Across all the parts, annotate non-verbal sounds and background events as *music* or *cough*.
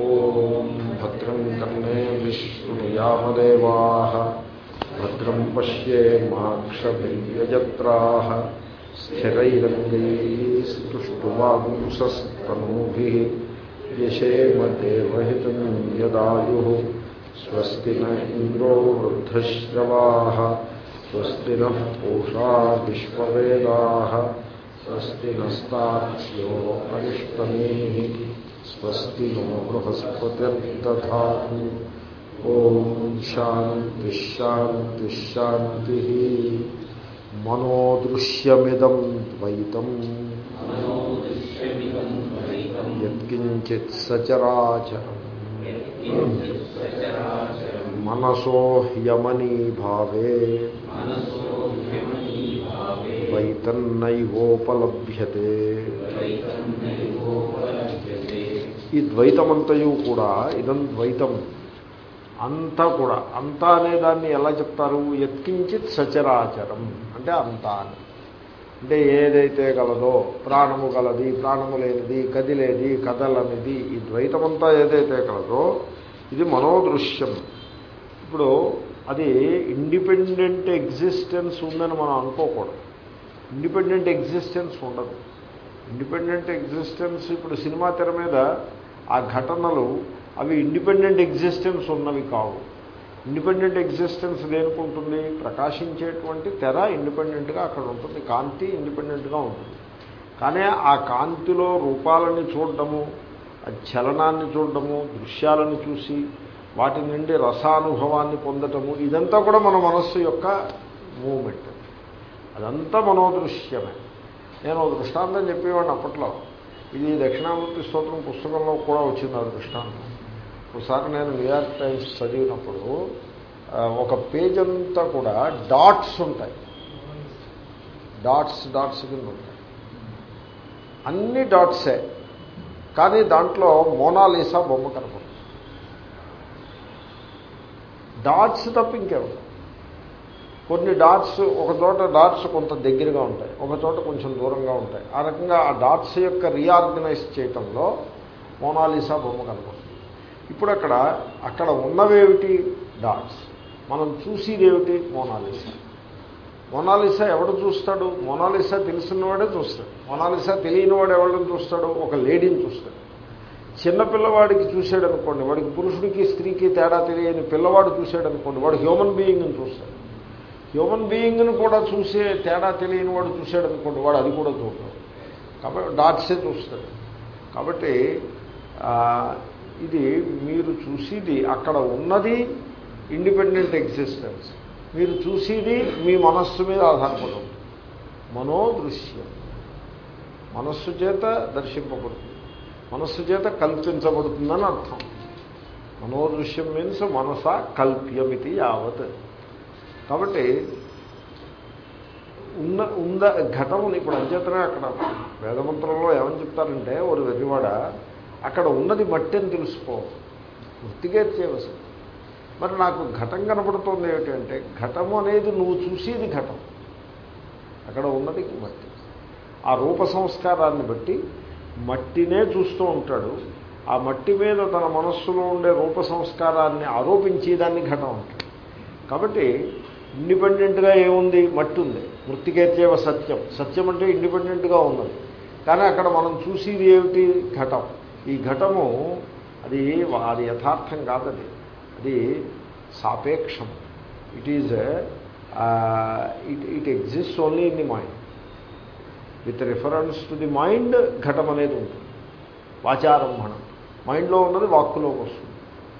ॐ भद्रं कर्णे विष्णुयामदेवाः, भद्रं पश्येमाक्षभिर्यजत्राः स्थिरैरङ्गैस्तुष्टुवांसस्तनूभिः यशेमदेवहितं यदायुः, स्वस्ति न इन्द्रो वृद्धश्रवाः, स्वस्ति नः पूषा विश्ववेदाः, स्वस्ति स्वस्ति नो बृहस्पतिर्दधा ओम शांति शांति शांति मनोदृश्यमिदं द्वैतम्। यत्किञ्चित् सचराचरम्। मनसो ह्यमनीभावे। ఈ ద్వైతమంతయు కూడా ఇదం ద్వైతం. అంతా కూడా. అంతా అనేదాన్ని ఎలా చెప్తారు? ఎత్కించిత్ సచరాచరం. అంటే అంతా అని. అంటే ఏదైతే గలదో ప్రాణము గలది ప్రాణము లేనిది కదిలేది కదలనిది ఈ ద్వైతమంతా ఏదైతే కలదో ఇది మనోదృశ్యం. ఇప్పుడు అది ఇండిపెండెంట్ ఎగ్జిస్టెన్స్ ఉందని మనం అనుకోకూడదు. ఇండిపెండెంట్ ఎగ్జిస్టెన్స్ ఉండదు. ఇండిపెండెంట్ ఎగ్జిస్టెన్స్ ఇప్పుడు సినిమా తెర మీద ఆ ఘటనలు అవి ఇండిపెండెంట్ ఎగ్జిస్టెన్స్ ఉన్నవి కావు. ఇండిపెండెంట్ ఎగ్జిస్టెన్స్ దేనికుంటుంది ప్రకాశించేటువంటి తెర ఇండిపెండెంట్గా అక్కడ ఉంటుంది. కాంతి ఇండిపెండెంట్గా ఉంటుంది. కానీ ఆ కాంతిలో రూపాలని చూడటము చలనాన్ని చూడడము దృశ్యాలను చూసి వాటి నుండి రసానుభవాన్ని పొందటము ఇదంతా కూడా మన మనస్సు యొక్క మూమెంట్. అదంతా మనోదృశ్యమే. నేను ఒక దృష్టాంతం చెప్పేవాడిని అప్పట్లో. ఇది దక్షిణామూర్తి స్తోత్రం పుస్తకంలో కూడా వచ్చింది ఆ దృష్టాంతం. ఒకసారి నేను న్యూయార్క్ టైమ్స్ చదివినప్పుడు ఒక పేజ్ అంతా కూడా డాట్స్ ఉంటాయి. డాట్స్ డాట్స్ కింద ఉంటాయి. అన్ని డాట్సే. కానీ దాంట్లో మోనాలీసా బొమ్మ కనపడుతుంది. డాట్స్ తప్ప ఇంకేముంది? కొన్ని డాట్స్ ఒక చోట డాట్స్ కొంత దగ్గరగా ఉంటాయి ఒక చోట కొంచెం దూరంగా ఉంటాయి. ఆ రకంగా ఆ డాట్స్ యొక్క రీఆర్గనైజ్ చేయటంలో మోనాలిసా బొమ్మ కనపడుతుంది. ఇప్పుడు అక్కడ అక్కడ ఉన్నవేమిటి డాట్స్? మనం చూసేదేమిటి మోనాలిసా? మోనాలిసా ఎవడు చూస్తాడు? మోనాలిసా తెలిసినవాడే చూస్తాడు. మోనాలిసా తెలియనివాడు ఎవరిని చూస్తాడు? ఒక లేడీని చూస్తాడు. చిన్నపిల్లవాడికి చూశాడు అనుకోండి వాడికి పురుషుడికి స్త్రీకి తేడా తెలియని పిల్లవాడు చూశాడు అనుకోండి వాడు హ్యూమన్ బీయింగ్ని చూస్తాడు. హ్యూమన్ బీయింగ్ని కూడా చూసే తేడా తెలియని వాడు చూశాడు అనుకోండి వాడు అది కూడా చూడటం కాబట్టి డాట్సే చూస్తాడు. కాబట్టి ఇది మీరు చూసేది అక్కడ ఉన్నది ఇండిపెండెంట్ ఎగ్జిస్టెన్స్. మీరు చూసేది మీ మనస్సు మీద ఆధారపడదు మనోదృశ్యం. మనస్సు చేత దర్శింపబడుతుంది. మనస్సు చేత కల్పించబడుతుందని అర్థం. మనోదృశ్యం మీన్స్ మనస కల్ప్యమితి యావత్. కాబట్టి ఉన్న ఉంద ఘటముని ఇప్పుడు అంచేతనే అక్కడ వేదమంత్రంలో ఏమని చెప్తారంటే ఒక వెర్రివాడ అక్కడ ఉన్నది మట్టి అని తెలుసుకో. వృత్తిగా చేయవలసి మరి నాకు ఘటం కనపడుతుంది ఏమిటంటే ఘటము అనేది నువ్వు చూసేది ఘటం. అక్కడ ఉన్నది మట్టి. ఆ రూప సంస్కారాన్ని బట్టి మట్టినే చూస్తూ ఉంటాడు. ఆ మట్టి మీద తన మనస్సులో ఉండే రూప సంస్కారాన్ని ఆరోపించేదాన్ని ఘటం అంటాడు. కాబట్టి ఇండిపెండెంట్గా ఏముంది? మట్టి ఉంది మృతికేత్యవ సత్యం. సత్యం అంటే ఇండిపెండెంట్గా ఉన్నది. కానీ అక్కడ మనం చూసేది ఏమిటి? ఘటం. ఈ ఘటము అది అది యథార్థం కాదది. అది సాపేక్షం. It is it it exist only in the mind. With reference to the mind ఘటం అనేది ఉంటుంది. వాచారంభణం. మైండ్లో ఉన్నది వాక్కులోకి వస్తుంది.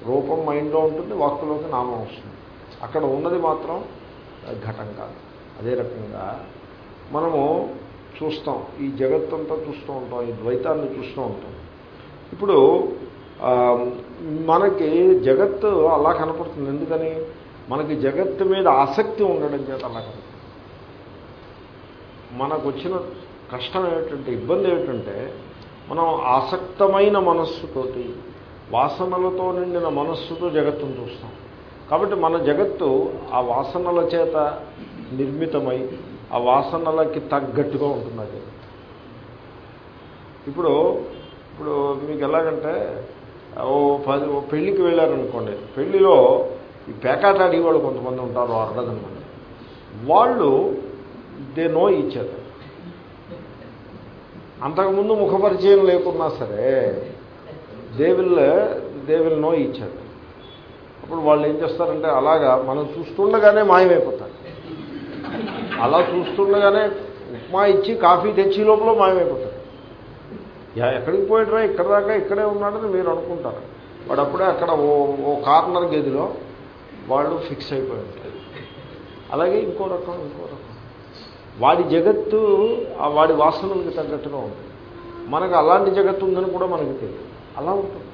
రూపం మైండ్లో ఉంటుంది వాక్కులోకి నామం వస్తుంది. అక్కడ ఉన్నది మాత్రం ఘటం కాదు. అదే రకంగా మనము చూస్తాం ఈ జగత్తంతా చూస్తూ ఉంటాం ఈ ద్వైతాన్ని చూస్తూ ఉంటాం. ఇప్పుడు మనకి జగత్తు అలా కనపడుతుంది. ఎందుకని? మనకి జగత్తు మీద ఆసక్తి ఉండడం చేత అలా కనపడుతుంది. మనకు వచ్చిన కష్టం ఏమిటంటే ఇబ్బంది ఏమిటంటే మనం ఆసక్తమైన మనస్సుతోటి వాసనలతో నిండిన మనస్సుతో జగత్తును చూస్తాం. కాబట్టి మన జగత్తు ఆ వాసనల చేత నిర్మితమై ఆ వాసనలకి తగ్గట్టుగా ఉంటుంది ఇప్పుడు ఇప్పుడు మీకు ఎలాగంటే ఓ పది ఓ పెళ్ళికి వెళ్ళారనుకోండి పెళ్ళిలో ఈ పేకాట ఆడేవాళ్ళు కొంతమంది ఉంటారు అరడదని మంది. వాళ్ళు దే నో ఇచ్చారు అంతకుముందు ముఖపరిచయం లేకున్నా సరే they will they will know ఇచ్చారు అప్పుడు వాళ్ళు ఏం చేస్తారంటే అలాగా మనం చూస్తుండగానే మాయమైపోతారు. అలా చూస్తుండగానే ఉప్మా ఇచ్చి కాఫీ తెచ్చి లోపల మాయమైపోతారు. యా ఎక్కడికి పోయినరా ఇక్కడ దాకా ఇక్కడే ఉన్నాడని మీరు అనుకుంటారు. వాడు అప్పుడే అక్కడ ఓ ఓ కార్నర్ గదిలో వాళ్ళు ఫిక్స్ అయిపోయి ఉంటారు అలాగే ఇంకో రకం ఇంకో రకం. వాడి జగత్తు వాడి వాసనలకు తగ్గట్టుగా ఉంటుంది. మనకు అలాంటి జగత్తు ఉందని కూడా మనకి తెలియదు. అలా ఉంటుంది.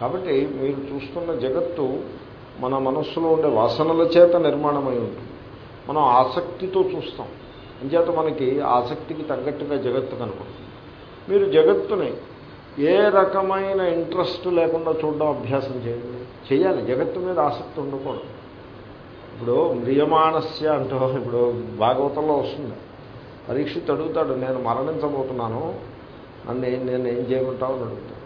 కాబట్టి మీరు చూస్తున్న జగత్తు మన మనస్సులో ఉండే వాసనల చేత నిర్మాణమై ఉంటుంది. మనం ఆసక్తితో చూస్తాం. అంచేత మనకి ఆసక్తికి తగ్గట్టుగా జగత్తు కనపడుతుంది. మీరు జగత్తుని ఏ రకమైన ఇంట్రెస్ట్ లేకుండా చూడడం అభ్యాసం చేయండి. చేయాలి. జగత్తు మీద ఆసక్తి ఉండకూడదు. ఇప్పుడు మ్రియమాణస్య అంటూ ఇప్పుడు భాగవతంలో వస్తుంది. పరీక్షిత్ అడుగుతాడు నేను మరణించబోతున్నాను. నన్ను నేను ఏం చేయమంటావు? అని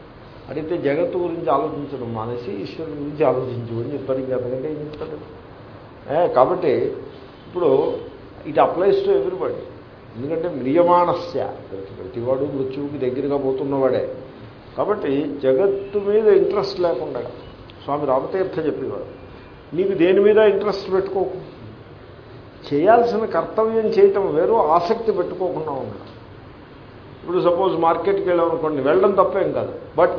అడిగితే జగత్తు గురించి ఆలోచించడం మానేసి ఈశ్వరుని గురించి ఆలోచించు అని చెప్తాడు ఇంకా అంతకంటే ఏం చెప్తాడు? కాబట్టి ఇప్పుడు ఇట్ అప్లైస్ టు ఎవ్రీబడి. ఎందుకంటే మ్రియమాణస్య ప్రతివాడు మృత్యువుకి దగ్గరగా పోతున్నవాడే. కాబట్టి జగత్తు మీద ఇంట్రెస్ట్ లేకుండా స్వామి రామతీర్థ చెప్పేవాడు నీకు దేని మీద ఇంట్రెస్ట్ పెట్టుకోకు? చేయాల్సిన కర్తవ్యం చేయటం వేరు ఆసక్తి పెట్టుకోకుండా ఉండడం ఇప్పుడు సపోజ్ మార్కెట్కి వెళ్ళామనుకోండి వెళ్ళడం తప్పేం కాదు. బట్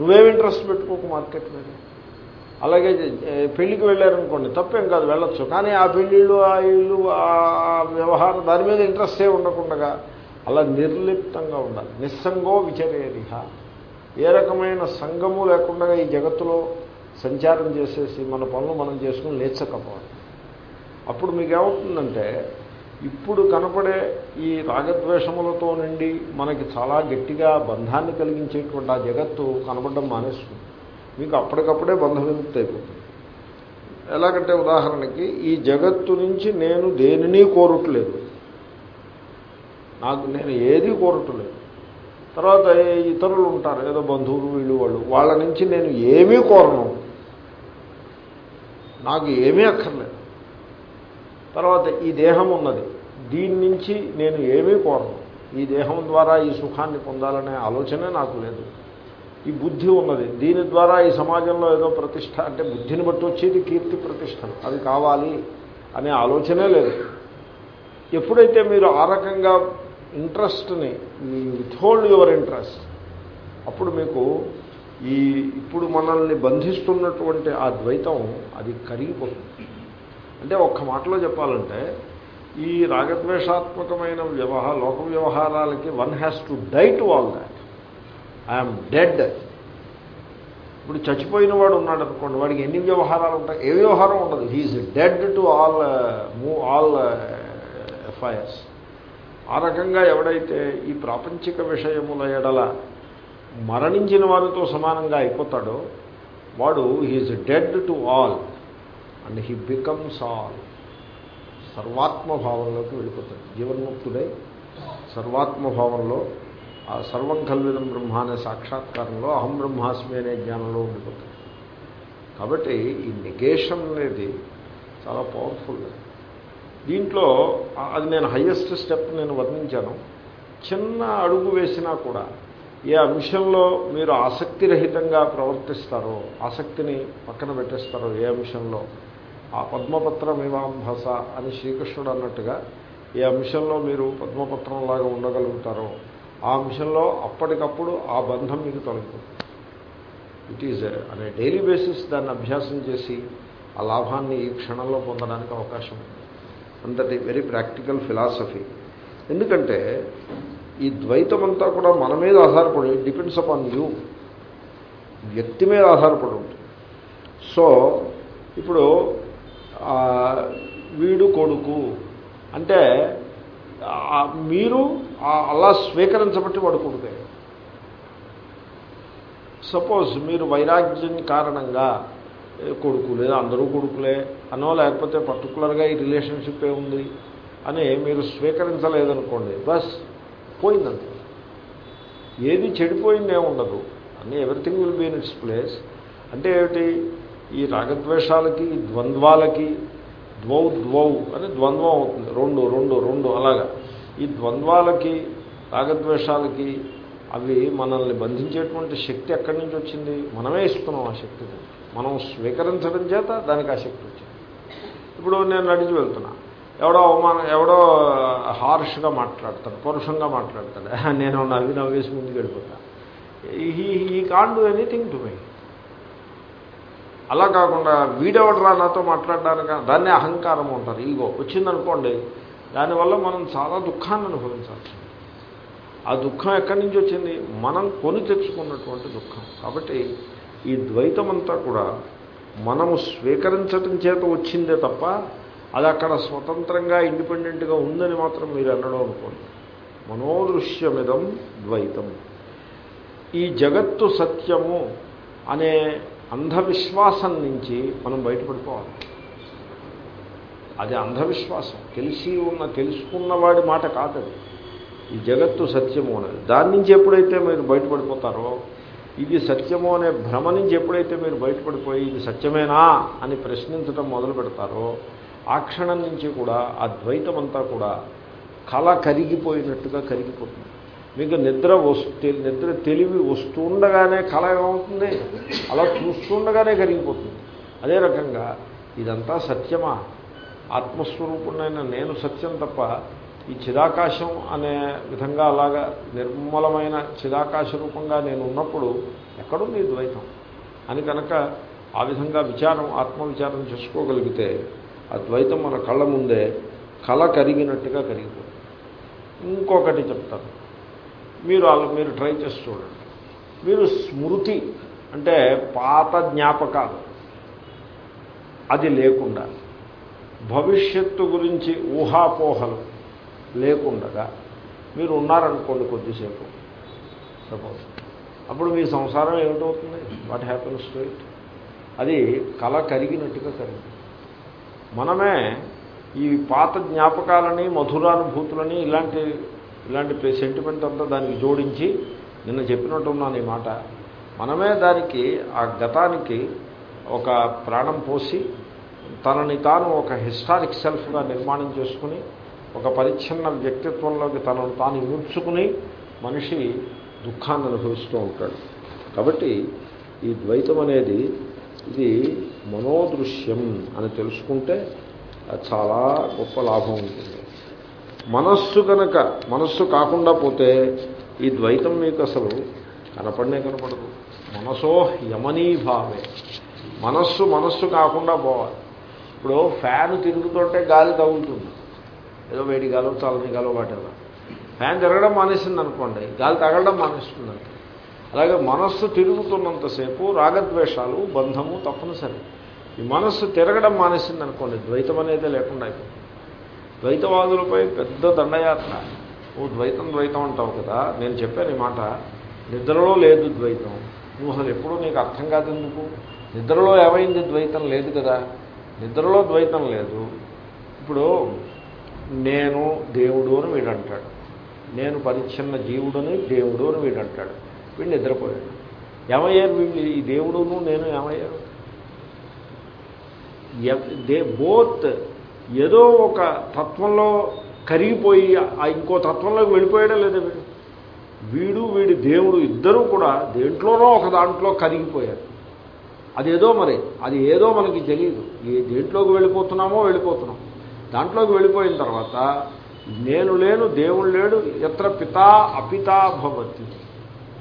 నువ్వేం ఇంట్రెస్ట్ పెట్టుకోకు మార్కెట్ మీద. అలాగే పెళ్ళికి వెళ్ళారనుకోండి తప్పేం కాదు వెళ్ళొచ్చు. కానీ ఆ పెళ్ళిళ్ళు ఆ ఇళ్ళు ఆ వ్యవహారం దాని మీద ఇంట్రెస్టే ఉండకుండా అలా నిర్లిప్తంగా ఉండాలి. నిస్సంగో విచరేరిహ. ఏ రకమైన సంగము లేకుండా ఈ జగత్తులో సంచారం చేసేసి మన పనులు మనం చేసుకుని లేచకపోవాలి. అప్పుడు మీకేమవుతుందంటే ఇప్పుడు కనపడే ఈ రాగద్వేషములతో నుండి మనకి చాలా గట్టిగా బంధాన్ని కలిగించేటువంటి ఆ జగత్తు కనపడడం మానేస్తుంది. మీకు అప్పటికప్పుడే బంధం విముక్తి అయిపోతుంది. ఎలాగంటే ఉదాహరణకి ఈ జగత్తు నుంచి నేను దేనిని కోరట్లేదు. నాకు నేను ఏది కోరట్లేదు. తర్వాత ఇతరులు ఉంటారు ఏదో బంధువులు వీళ్ళు వాళ్ళు వాళ్ళ నుంచి నేను ఏమీ కోరను. నాకు ఏమీ అక్కర్లేదు. తర్వాత ఈ దేహం ఉన్నది. దీని నుంచి నేను ఏమీ కోరను. ఈ దేహం ద్వారా ఈ సుఖాన్ని పొందాలనే ఆలోచనే నాకు లేదు. ఈ బుద్ధి ఉన్నది. దీని ద్వారా ఈ సమాజంలో ఏదో ప్రతిష్ట అంటే బుద్ధిని బట్టి వచ్చేది కీర్తి ప్రతిష్టలు. అది కావాలి అనే ఆలోచనే లేదు. ఎప్పుడైతే మీరు ఆ రకంగా ఇంట్రెస్ట్ని విత్హోల్డ్ యువర్ ఇంట్రెస్ట్ అప్పుడు మీకు ఈ ఇప్పుడు మనల్ని బంధిస్తున్నటువంటి ఆ ద్వైతం అది కరిగిపోతుంది. అంటే ఒక్క మాటలో చెప్పాలంటే ఈ రాగద్వేషాత్మకమైన వ్యవహార లోక వ్యవహారాలకి one has to die to all that I'm dead ఇప్పుడు చచ్చిపోయిన వాడు ఉన్నాడు అనుకోండి వాడికి ఎన్ని వ్యవహారాలు ఉంటాయి? ఏ వ్యవహారం ఉండదు. He is dead to all move all affairs ఆ రకంగా ఎవడైతే ఈ ప్రాపంచిక విషయముల ఎడల మరణించిన వారితో సమానంగా అయిపోతాడో వాడు he is dead to all and he becomes all సర్వాత్మభావంలోకి వెళ్ళిపోతాడు. జీవన్ముక్తుడై సర్వాత్మభావంలో ఆ సర్వం కల్విదం బ్రహ్మ అనే సాక్షాత్కారంలో అహం బ్రహ్మాస్మి అనే జ్ఞానంలో ఉండిపోతాడు. కాబట్టి ఈ నెగేషన్ అనేది చాలా పవర్ఫుల్. దీంట్లో అది నేను హయ్యెస్ట్ స్టెప్ నేను వర్ణించాను. చిన్న అడుగు వేసినా కూడా ఏ అంశంలో మీరు ఆసక్తిరహితంగా ప్రవర్తిస్తారో ఆసక్తిని పక్కన పెట్టేస్తారో ఏ అంశంలో ఆ పద్మపత్రమివాంభస అని శ్రీకృష్ణుడు అన్నట్టుగా ఏ అంశంలో మీరు పద్మపత్రంలాగా ఉండగలుగుతారో ఆ అంశంలో అప్పటికప్పుడు ఆ బంధం మీకు తొలగిపోతుంది. ఇట్ ఈజ్ అనే డైలీ బేసిస్ దాన్ని అభ్యాసం చేసి ఆ లాభాన్ని ఈ క్షణంలో పొందడానికి అవకాశం ఉంది. అంతటి వెరీ ప్రాక్టికల్ ఫిలాసఫీ ఎందుకంటే ఈ ద్వైతం అంతా కూడా మన మీద ఆధారపడి డిపెండ్స్ అపాన్ యూ వ్యక్తి మీద ఆధారపడి ఉంటుంది. సో ఇప్పుడు వీడు కొడుకు. అంటే మీరు అలా స్వీకరించబట్టి వాడు కొడుకే. సపోజ్ మీరు వైరాగ్యం కారణంగా కొడుకు లేదా అందరూ కొడుకులే అనో లేకపోతే పర్టికులర్గా ఈ రిలేషన్షిప్ ఏముంది అని మీరు స్వీకరించలేదనుకోండి బస్ పోయిందంతే. ఏది చెడిపోయిందే ఉండదు అన్నీ everything will be in its place. అంటే ఏమిటి? ఈ రాగద్వేషాలకి ద్వంద్వాలకి ద్వౌ ద్వౌ అని ద్వంద్వం అవుతుంది. రెండు రెండు రెండు అలాగా. ఈ ద్వంద్వాలకి రాగద్వేషాలకి అవి మనల్ని బంధించేటువంటి శక్తి ఎక్కడి నుంచి వచ్చింది? మనమే ఇస్తున్నాం ఆ శక్తిని. మనం స్వీకరించడం చేత దానికి ఆ శక్తి వచ్చింది. ఇప్పుడు నేను నడిచి వెళ్తున్నా. ఎవడో అవమానం ఎవడో హార్ష్గా మాట్లాడతాడు పరుషంగా మాట్లాడతాడు. *laughs* నేను నవ్వి నవ్వేసి ముందుకు వెళ్ళిపోతాను ఈ ఈ can do anything to my అలా కాకుండా వీడెవడరా నాతో మాట్లాడడానికి దాన్నే అహంకారం ఉంటారు ఈగో వచ్చిందనుకోండి దానివల్ల మనం చాలా దుఃఖాన్ని అనుభవించాల్సి ఆ దుఃఖం ఎక్కడి నుంచి వచ్చింది? మనం కొని తెచ్చుకున్నటువంటి దుఃఖం. కాబట్టి ఈ ద్వైతం అంతా కూడా మనము స్వీకరించటం చేత వచ్చిందే తప్ప అది అక్కడ స్వతంత్రంగా ఇండిపెండెంట్గా ఉందని మాత్రం మీరు అనడం అనుకోండి. మనోదృశ్యమిదం ద్వైతం. ఈ జగత్తు సత్యము అనే అంధవిశ్వాసం నుంచి మనం బయటపడిపోవాలి. అది అంధవిశ్వాసం. తెలిసి ఉన్న తెలుసుకున్నవాడి మాట కాదది ఈ జగత్తు సత్యము అనేది. దాని నుంచి ఎప్పుడైతే మీరు బయటపడిపోతారో ఇది సత్యము అనే భ్రమ నుంచి ఎప్పుడైతే మీరు బయటపడిపోయి ఇది సత్యమేనా అని ప్రశ్నించడం మొదలు పెడతారో ఆ క్షణం నుంచి కూడా ఆ ద్వైతం అంతా కూడా కళ కరిగిపోయినట్టుగా కరిగిపోతుంది. మీకు నిద్ర వస్తు నిద్ర తెలివి వస్తుండగానే కళ ఏమవుతుంది అలా చూస్తుండగానే కరిగిపోతుంది. అదే రకంగా ఇదంతా సత్యమా? ఆత్మస్వరూపుణ్ణైన నేను సత్యం తప్ప ఈ చిదాకాశం అనే విధంగా అలాగా నిర్మలమైన చిదాకాశ రూపంగా నేను ఉన్నప్పుడు ఎక్కడుంది ద్వైతం? అని కనుక ఆ విధంగా విచారం ఆత్మవిచారం చేసుకోగలిగితే ఆ ద్వైతం మన కళ్ళ ముందే కళ కరిగినట్టుగా కరిగిపోతుంది. ఇంకొకటి చెప్తాను. మీరు అలా మీరు ట్రై చేసి చూడండి. మీరు స్మృతి అంటే పాత జ్ఞాపకాలు. అది లేకుండా భవిష్యత్తు గురించి ఊహాపోహలు లేకుండగా మీరు ఉన్నారనుకోండి కొద్దిసేపు. సపోజ్ అప్పుడు మీ సంసారం ఏమిటవుతుంది? వాట్ హ్యాపన్స్ టు ఇట్ అది కళ కరిగినట్టుగా కరిగింది. మనమే ఈ పాత జ్ఞాపకాలని మధురానుభూతులని ఇలాంటి ఇలాంటి సెంటిమెంట్ అంతా దానికి జోడించి నిన్న చెప్పినట్టున్నాను ఈ మాట. మనమే దానికి ఆ గతానికి ఒక ప్రాణం పోసి తనని తాను ఒక హిస్టారిక్ సెల్ఫ్గా నిర్మాణం చేసుకుని ఒక పరిచ్ఛిన్న వ్యక్తిత్వంలోకి తనను తాను ఇముడ్చుకుని మనిషి దుఃఖాన్ని అనుభవిస్తూ ఉంటాడు. కాబట్టి ఈ ద్వైతం అనేది ఇది మనోదృశ్యం అని తెలుసుకుంటే చాలా గొప్ప లాభం ఉంటుంది. మనస్సు కనుక మనస్సు కాకుండా పోతే ఈ ద్వైతం మీకు అసలు కనపడనే కనపడదు. మనసో యమనీభావే మనస్సు మనస్సు కాకుండా పోవాలి. ఇప్పుడు ఫ్యాన్ తిరుగుతుంటే గాలి తగులుతుంది. ఏదో వేడి గాలో చల్లని గాలో వాటేలా ఫ్యాన్ తిరగడం మానేసింది అనుకోండి గాలి తగలడం మానేస్తుంది అలాగే మనస్సు తిరుగుతున్నంతసేపు రాగద్వేషాలు బంధము తప్పనిసరి. ఈ మనస్సు తిరగడం మానేసింది అనుకోండి ద్వైతం అనేది లేకుండా అయిపోతుంది. ద్వైతవాదులపై పెద్ద దండయాత్ర. ఓ ద్వైతం ద్వైతం అంటావు కదా నేను చెప్పాను ఈ మాట. నిద్రలో లేదు ద్వైతం. నువ్వు అసలు ఎప్పుడూ నీకు అర్థం కాదు ఎందుకు నిద్రలో ఏమైంది? ద్వైతం లేదు కదా. నిద్రలో ద్వైతం లేదు. ఇప్పుడు నేను దేవుడు అని వీడు అంటాడు నేను పరిచ్ఛిన్న జీవుడని దేవుడు అని వీడు అంటాడు వీడు నిద్రపోయాడు. ఏమయ్యారు వీళ్ళు? ఈ దేవుడును నేను ఏమయ్యారు? దే బోత్ ఏదో ఒక తత్వంలో కరిగిపోయి ఆ ఇంకో తత్వంలోకి వెళ్ళిపోయాడా లేదా వీడు. వీడు వీడి దేవుడు ఇద్దరూ కూడా దేంట్లోనో ఒక దాంట్లో కరిగిపోయారు. అదేదో మరి అది ఏదో మనకి తెలియదు ఏ దేంట్లోకి వెళ్ళిపోతున్నామో వెళ్ళిపోతున్నాం. దాంట్లోకి వెళ్ళిపోయిన తర్వాత నేను లేను దేవుడు లేడు ఎత్ర పితా అపితా భవతి.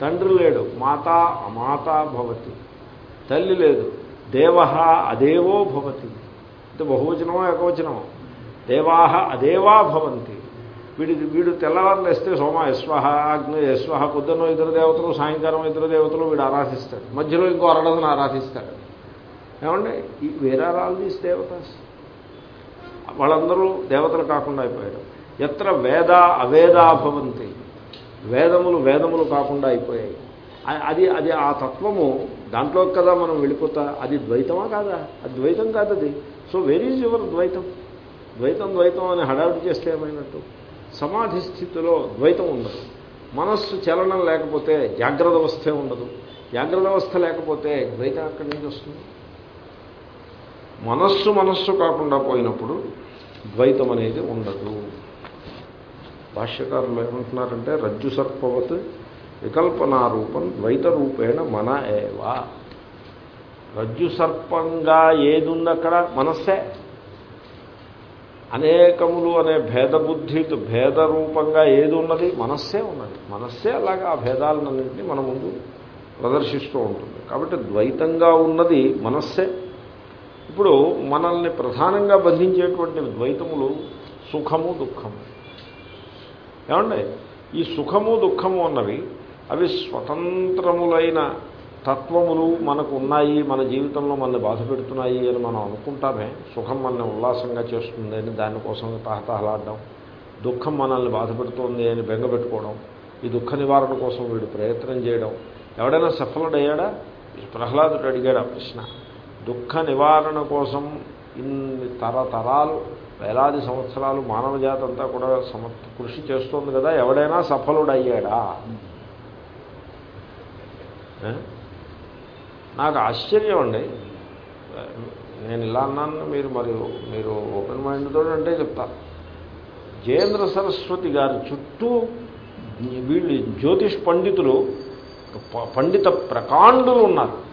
తండ్రి లేడు మాత అమాత భవతి. తల్లి లేదు దేవ అదేవో భవతి. అంటే బహువచనమో ఏకవచనమో. దేవాహ అదేవా భవంతి. వీడి వీడు తెల్లవారులు వేస్తే సోమ యశ్వహ అగ్ని యశ్వహ పొద్దున్న ఇతర దేవతలు సాయంకాలం ఇతర దేవతలు వీడు ఆరాధిస్తాడు మధ్యలో ఇంకో అరడదను ఆరాధిస్తాడు ఏమండి? ఈ వేరే దీస్ దేవతాస్ వాళ్ళందరూ దేవతలు కాకుండా అయిపోయారు. ఎత్ర వేద అవేదా భవంతి. వేదములు వేదములు కాకుండా అయిపోయాయి. అది అది ఆ తత్వము దాంట్లో కదా మనం వెళ్ళిపోతా. అది ద్వైతమా కాదా? అది ద్వైతం కాదు అది సో వెరీ ఈజ్ యువర్ ద్వైతం? ద్వైతం ద్వైతం అని హడావిడి చేస్తే ఏమైనట్టు? సమాధి స్థితిలో ద్వైతం ఉండదు. మనస్సు చలనం లేకపోతే జాగ్రత్త అవస్థే ఉండదు. జాగ్రత్త అవస్థ లేకపోతే ద్వైతం అక్కడి నుంచి వస్తుంది? మనస్సు మనస్సు కాకుండా పోయినప్పుడు ద్వైతం అనేది ఉండదు. భాష్యకారులు ఏమంటున్నారంటే రజ్జు సర్పవత్ వికల్పనారూపం ద్వైత రూపేణ మన ఏవా. రజ్జు సర్పంగా ఏది ఉంది అక్కడ మనస్సే. అనేకములు అనే భేదబుద్ధి భేద రూపంగా ఏది ఉన్నది మనస్సే ఉన్నది. మనస్సే అలాగా ఆ భేదాలన్నింటినీ మన ముందు ప్రదర్శిస్తూ ఉంటుంది. కాబట్టి ద్వైతంగా ఉన్నది మనస్సే. ఇప్పుడు మనల్ని ప్రధానంగా బంధించేటువంటి ద్వైతములు సుఖము దుఃఖము. ఏమండి? ఈ సుఖము దుఃఖము అన్నవి అవి స్వతంత్రములైన తత్వములు మనకు ఉన్నాయి మన జీవితంలో మనల్ని బాధ పెడుతున్నాయి అని మనం అనుకుంటామే. సుఖం మనల్ని ఉల్లాసంగా చేస్తుంది అని దానికోసం తహతహలాడడం దుఃఖం మనల్ని బాధ పెడుతోంది అని బెంగ పెట్టుకోవడం ఈ దుఃఖ నివారణ కోసం వీడు ప్రయత్నం చేయడం. ఎవడైనా సఫలుడయ్యాడా? ప్రహ్లాదుడు అడిగాడు ఆ ప్రశ్న. దుఃఖ నివారణ కోసం ఇన్ని తరతరాలు వేలాది సంవత్సరాలు మానవ జాతి అంతా కూడా సమ కృషి చేస్తోంది కదా ఎవడైనా సఫలుడయ్యాడా? నాకు ఆశ్చర్యం అండి. నేను ఇలా అన్నాను మీరు మరి మీరు ఓపెన్ మైండ్తో అంటే చెప్తారు జయేంద్ర సరస్వతి గారి చుట్టూ వీళ్ళు జ్యోతిష్ పండితులు ప- పండిత ప్రకాండులు ఉన్నారు.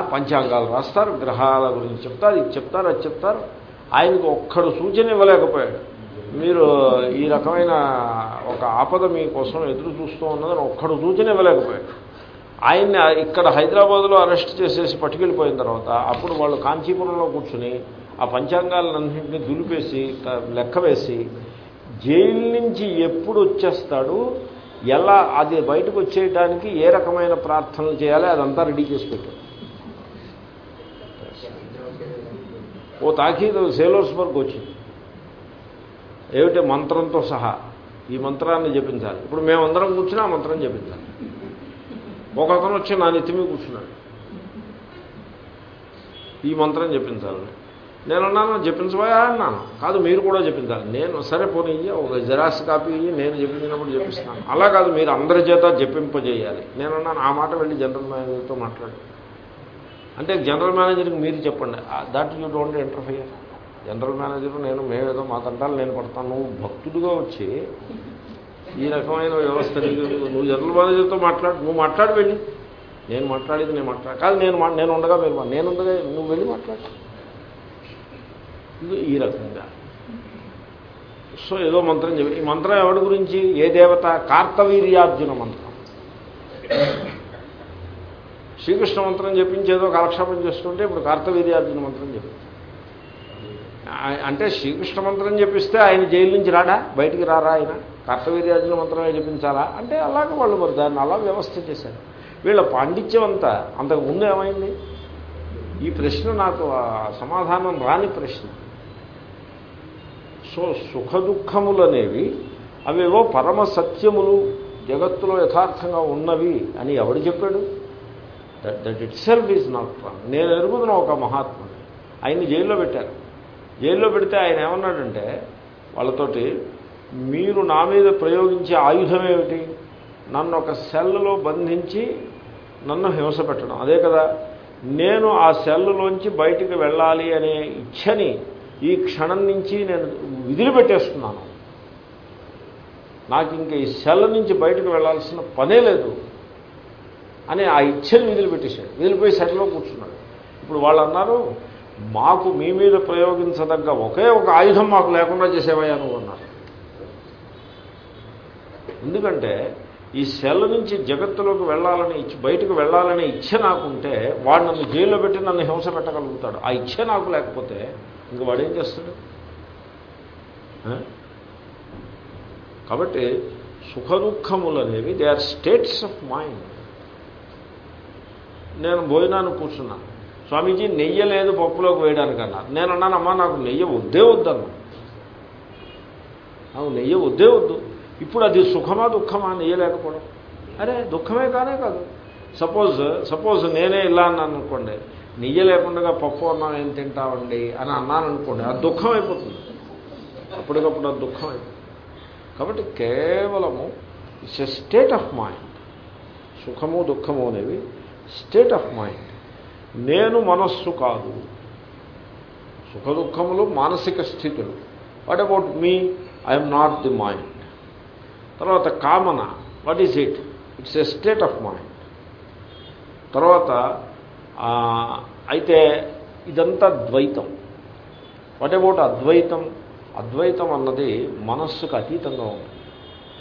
పంచాంగాలు రాస్తారు గ్రహాల గురించి చెప్తారు ఇది చెప్తారు అది చెప్తారు. ఆయనకు ఒక్కడు సూచన ఇవ్వలేకపోయాడు. మీరు ఈ రకమైన ఒక ఆపద మీకోసం ఎదురు చూస్తూ ఉన్నదని ఒక్కడు సూచన ఇవ్వలేకపోయాడు. ఆయన్ని ఇక్కడ హైదరాబాద్లో అరెస్ట్ చేసేసి పట్టుకెళ్ళిపోయిన తర్వాత అప్పుడు వాళ్ళు కాంచీపురంలో కూర్చుని ఆ పంచాంగాలన్నింటినీ దులిపేసి లెక్క వేసి జైలు నుంచి ఎప్పుడు వచ్చేస్తాడు? ఎలా అది బయటకు వచ్చేయడానికి ఏ రకమైన ప్రార్థనలు చేయాలి? అదంతా రెడీ చేసి పెట్టాడు ఓ తాకీదు సేలోర్స్బర్గ్ వచ్చింది. ఏమిటి మంత్రంతో సహా ఈ మంత్రాన్ని జపించాలి. ఇప్పుడు మేమందరం కూర్చుని ఆ మంత్రం జపించాలి. ఒక అతను వచ్చి నా నెత్తిమీ కూర్చున్నాడు. ఈ మంత్రం జపించాలి నేను అన్నాను జపించబోయా అన్నాను కాదు మీరు కూడా జపించాలి నేను సరే పోనీ ఒక జెరాక్స్ కాపీ నేను జపించినప్పుడు జపిస్తాను అలా కాదు మీరు అందరి చేత జపింపజేయాలి. నేను అన్నాను ఆ మాట వెళ్ళి జనరల్ మేనేజర్తో మాట్లాడు. అంటే జనరల్ మేనేజర్కి మీరు చెప్పండి. That you don't interfere. General manager నేను మేమేదో మా తంటాలు నేను పడతాను. నువ్వు భక్తుడిగా వచ్చి ఈ రకమైన వ్యవస్థ నువ్వు జనరల్ మేనేజర్తో మాట్లాడు నువ్వు మాట్లాడి వెళ్ళి. నేను మాట్లాడేది నేను మాట్లాడు కాదు నేను మా- నేను ఉండగా మీరు నేను ఉండగా నువ్వు వెళ్ళి మాట్లాడు. ఇది ఈ రకంగా. సో ఏదో మంత్రం చెప్పి ఈ మంత్రం ఎవరి గురించి? ఏ దేవత? కార్తవీర్యార్జున మంత్రం. శ్రీకృష్ణ మంత్రం చెప్పించి ఏదో కాలక్షేపం చేస్తుంటే ఇప్పుడు కార్తవీర్యార్జున మంత్రం చెప్పి. అంటే శ్రీకృష్ణ మంత్రం చెప్పిస్తే ఆయన జైలు నుంచి రాడా? బయటికి రారా ఆయన? కర్తవీర్యాజులు మంత్రమే జపించాలా? అంటే అలాగే వాళ్ళు మరి దాన్ని అలా వ్యవస్థ చేశారు. వీళ్ళ పాండిత్యం అంతా అంతకు ముందు ఏమైంది? ఈ ప్రశ్న నాకు సమాధానం రాని ప్రశ్న. సో సుఖ దుఃఖములనేవి అవేవో పరమ సత్యములు జగత్తులో యథార్థంగా ఉన్నవి అని ఎవడు చెప్పాడు? That that itself is not wrong నేను ఎరుగుతున్న ఒక మహాత్ముడు ఆయన్ని జైల్లో పెట్టారు. జైల్లో పెడితే ఆయన ఏమన్నాడంటే వాళ్ళతోటి మీరు నా మీద ప్రయోగించే ఆయుధం ఏమిటి? నన్ను ఒక సెల్లో బంధించి నన్ను హింస పెట్టడం. అదే కదా నేను ఆ సెల్లులోంచి బయటికి వెళ్ళాలి అనే ఇచ్చని ఈ క్షణం నుంచి నేను విదిలిపెట్టేస్తున్నాను. నాకు ఇంక ఈ సెల్ నుంచి బయటకు వెళ్ళాల్సిన పనే లేదు అని ఆ ఇచ్చని విదిలిపెట్టేశాడు. విదిలిపోయి సెల్లో కూర్చున్నాడు. ఇప్పుడు వాళ్ళు అన్నారు మాకు మీ మీద ప్రయోగించదగ్గ ఒకే ఒక ఆయుధం మాకు లేకుండా చేసేవయ్యా నువ్వు అన్నారు. ఎందుకంటే ఈ సెల్ నుంచి జగత్తులోకి వెళ్ళాలని ఇచ్చి బయటకు వెళ్ళాలనే ఇచ్చ నాకుంటే వాడు నన్ను జైల్లో పెట్టి నన్ను హింస పెట్టగలుగుతాడు. ఆ ఇచ్చ నాకు లేకపోతే ఇంక వాడేం చేస్తాడు? కాబట్టి సుఖ దుఃఖములు అనేవి they are states of mind నేను భోజనాన్ని కూర్చున్నాను స్వామీజీ నెయ్యి లేదు పప్పులోకి వేయడానికి అన్నారు నేను అన్నానమ్మా నాకు నెయ్యి వద్దే వద్దన్నా నాకు నెయ్యి వద్దే వద్దు. ఇప్పుడు అది సుఖమా దుఃఖమా నెయ్యి అరే దుఃఖమే కానే కాదు. సపోజ్ సపోజ్ నేనే ఇలా అన్నాను అనుకోండి నెయ్యి లేకుండా పప్పు అన్నం ఏం తింటామండి అని అన్నాను అనుకోండి అది దుఃఖం అయిపోతుంది. అప్పటికప్పుడు అది దుఃఖం అయిపోతుంది. కాబట్టి కేవలము it's a state of mind. సుఖము దుఃఖము అనేవి స్టేట్ ఆఫ్ మైండ్. నేను మనస్సు కాదు. సుఖ దుఃఖములు మానసిక స్థితులు. What about me? I'm not the mind. తర్వాత కామన what is it it's a state of mind తర్వాత అయితే ఇదంతా ద్వైతం. వాట్ అబౌట్ అద్వైతం? అద్వైతం అన్నది మనస్సుకు అతీతంగా ఉంటుంది.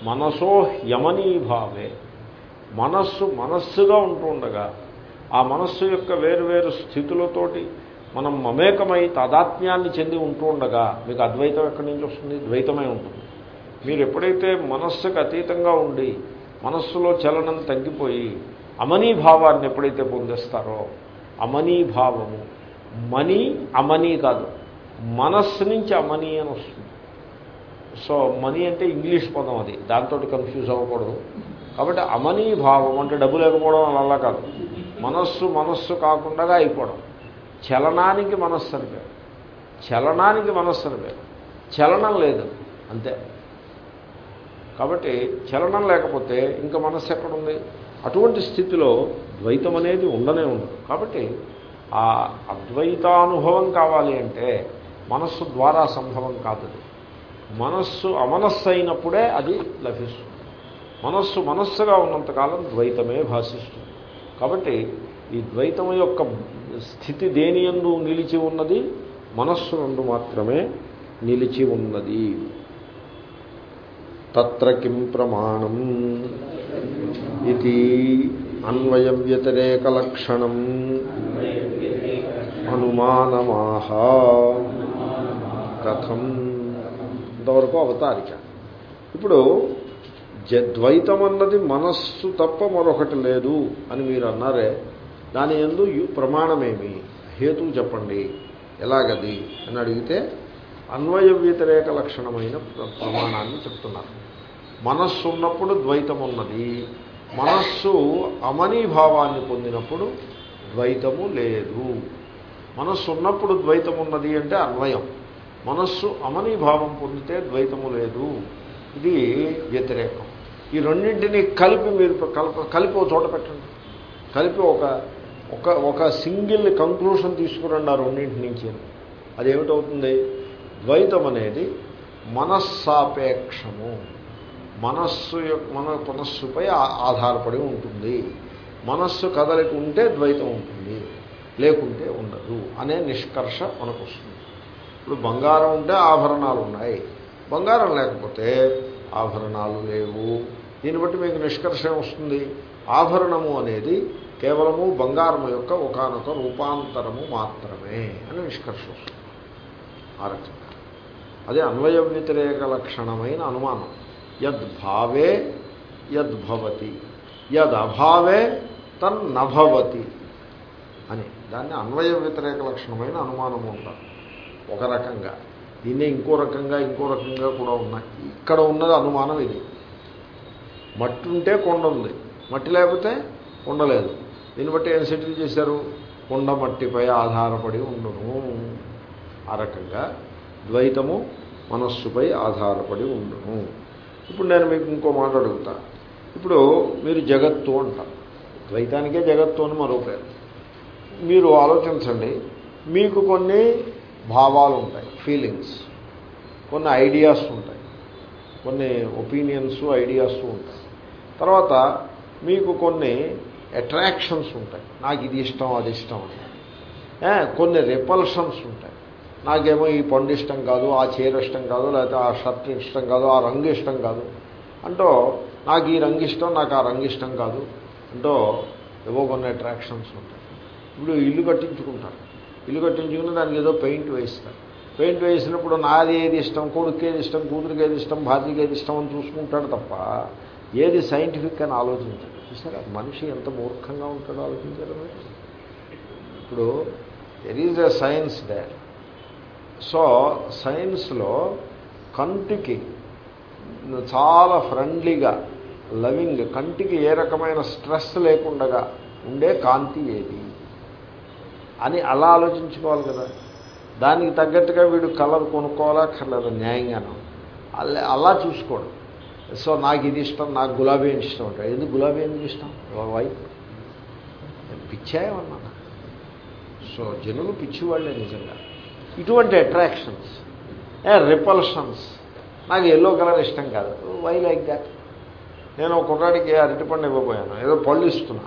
మనసో యమనీభావే మనస్సు మనస్సుగా ఉంటుండగా ఆ మనస్సు యొక్క వేరువేరు స్థితులతోటి మనం మమేకమై తాదాత్మ్యాన్ని చెంది ఉంటుండగా మీకు అద్వైతం ఎక్కడి నుంచి వస్తుంది? ద్వైతమై ఉంటుంది. మీరు ఎప్పుడైతే మనస్సుకు అతీతంగా ఉండి మనస్సులో చలనం తగ్గిపోయి అమనీభావాన్ని ఎప్పుడైతే పొందిస్తారో అమనీభావము మనీ అమనీ కాదు మనస్సు నుంచి అమనీ అని వస్తుంది. సో మనీ అంటే ఇంగ్లీష్ పదం అది దాంతో కన్ఫ్యూజ్ అవ్వకూడదు. కాబట్టి అమనీభావం అంటే డబ్బు లేకపోవడం అలా కాదు. మనస్సు మనస్సు కాకుండా అయిపోవడం. చలనానికి మనస్సు అని పేరు. చలనానికి మనస్సు అని పేరు. చలనం లేదు. అంతే. కాబట్టి చలనం లేకపోతే ఇంకా మనస్సు ఎక్కడుంది? అటువంటి స్థితిలో ద్వైతం అనేది ఉండనే ఉండదు. కాబట్టి ఆ అద్వైతానుభవం కావాలి అంటే మనస్సు ద్వారా సంభవం కాదు. మనస్సు అమనస్సు అయినప్పుడే అది లభిస్తుంది. మనస్సు మనస్సుగా ఉన్నంతకాలం ద్వైతమే భాషిస్తుంది. కాబట్టి ఈ ద్వైతం యొక్క స్థితి దేని ఎందు నిలిచి ఉన్నది? మనస్సు రెండు మాత్రమే నిలిచి ఉన్నది. తత్ర కిం ప్రమాణం ఇది అన్వయ వ్యతిరేక లక్షణం అనుమానమాహ కథం ఇంతవరకు అవతారిక. ఇప్పుడు ద్వైతం అన్నది మనస్సు తప్ప మరొకటి లేదు అని మీరు అన్నారే దాని ఎందు యు- ప్రమాణమేమి? హేతువు చెప్పండి. ఎలాగది? అని అడిగితే అన్వయ వ్యతిరేక లక్షణమైన ప్రమాణాన్ని చెప్తున్నారు. మనస్సు ఉన్నప్పుడు ద్వైతం ఉన్నది మనస్సు అమనీభావాన్ని పొందినప్పుడు ద్వైతము లేదు. మనస్సు ఉన్నప్పుడు ద్వైతం ఉన్నది అంటే అన్వయం. మనస్సు అమనీభావం పొందితే ద్వైతము లేదు. ఇది వ్యతిరేకం. ఈ రెండింటినీ కలిపి మీరు కలప కలిపి ఒక చోట పెట్టండి. కలిపి ఒక ఒక ఒక సింగిల్ కంక్లూషన్ తీసుకురండి ఆ రెండింటి నుంచి. అదేమిటవుతుంది? ద్వైతం అనేది మనస్సాపేక్షము. మనస్సు యొక్క మన మనస్సుపై ఆధారపడి ఉంటుంది. మనస్సు కదలిక ఉంటే ద్వైతం ఉంటుంది. లేకుంటే ఉండదు అనే నిష్కర్ష మనకు వస్తుంది ఇప్పుడు బంగారం ఉంటే ఆభరణాలు ఉన్నాయి. బంగారం లేకపోతే ఆభరణాలు లేవు. దీన్ని బట్టి మీకు నిష్కర్ష వస్తుంది? ఆభరణము అనేది కేవలము బంగారము యొక్క ఒకనొక రూపాంతరము మాత్రమే అని నిష్కర్ష వస్తుంది. ఆ రకంగా. అదే అన్వయ వ్యతిరేక లక్షణమైన అనుమానం. యద్భావే యద్భవతి యదభావే తన్నభవతి అని. దాన్ని అన్వయ వ్యతిరేక లక్షణమైన అనుమానము ఉంటారు ఒక రకంగా. దీన్ని ఇంకో రకంగా ఇంకో రకంగా కూడా ఉన్నాయి. ఇక్కడ ఉన్నది అనుమానం ఇది. మట్టి ఉంటే కొండ ఉంది. మట్టి లేకపోతే ఉండలేదు దీన్ని బట్టి ఏం సెటిల్ చేశారు? కొండ మట్టిపై ఆధారపడి ఉండను. ఆ రకంగా ద్వైతము మనస్సుపై ఆధారపడి ఉండును. ఇప్పుడు నేను మీకు ఇంకో మాట అడుగుతా. ఇప్పుడు మీరు జగత్తు అంటారు ద్వైతానికే జగత్తు అని మరో పేరు. మీరు ఆలోచించండి. మీకు కొన్ని భావాలు ఉంటాయి ఫీలింగ్స్ కొన్ని ఐడియాస్ ఉంటాయి. కొన్ని ఒపీనియన్స్ ఐడియాస్ ఉంటాయి. తర్వాత మీకు కొన్ని అట్రాక్షన్స్ ఉంటాయి. నాకు ఇది ఇష్టం అది ఇష్టం అని. కొన్ని రిపల్షన్స్ ఉంటాయి. నాకేమో ఈ పండు ఇష్టం కాదు ఆ చీర ఇష్టం కాదు లేకపోతే ఆ షర్ట్ ఇష్టం కాదు ఆ రంగు ఇష్టం కాదు. అంటూ నాకు ఈ రంగు ఇష్టం నాకు ఆ రంగు ఇష్టం కాదు. అంటూ ఏవో కొన్ని అట్రాక్షన్స్ ఉంటాయి. ఇప్పుడు ఇల్లు కట్టించుకుంటారు. ఇల్లు కట్టించుకుని దానికి ఏదో పెయింట్ వేస్తారు పెయింట్ వేసినప్పుడు నాది ఏది ఇష్టం కొడుకు ఏది ఇష్టం కూతురికి ఏది ఇష్టం భార్యకి ఏది ఇష్టం అని చూసుకుంటాడు తప్ప ఏది సైంటిఫిక్ అని ఆలోచించాడు. చూసారా? మనిషి ఎంత మూర్ఖంగా ఉంటాడో ఆలోచించారు ఇప్పుడు there is a science day so సైన్స్లో కంటికి చాలా ఫ్రెండ్లీగా లవింగ్ కంటికి ఏ రకమైన స్ట్రెస్ లేకుండా ఉండే కాంతి ఏది? అని అలా ఆలోచించుకోవాలి కదా. దానికి తగ్గట్టుగా వీడు కలర్ కొనుక్కోవాలా కలర్ న్యాయంగాను? అలా అలా చూసుకోడు సో నాకు ఇది ఇష్టం నాకు గులాబీ అంటే ఇష్టం ఉంటాడు ఎందుకు గులాబీ ఎందుకు ఇష్టం? వై? పిచ్చాయమన్నా సో జనులు పిచ్చివాళ్ళే నిజంగా. ఇటువంటి అట్రాక్షన్స్ రిపల్షన్స్ నాకు ఎల్లో కలర్ ఇష్టం కాదు. వై లైక్ దాట్ నేను ఒక కుర్రాడికి అరటిపండు ఇవ్వబోయాను. ఏదో పళ్ళు ఇస్తున్నా.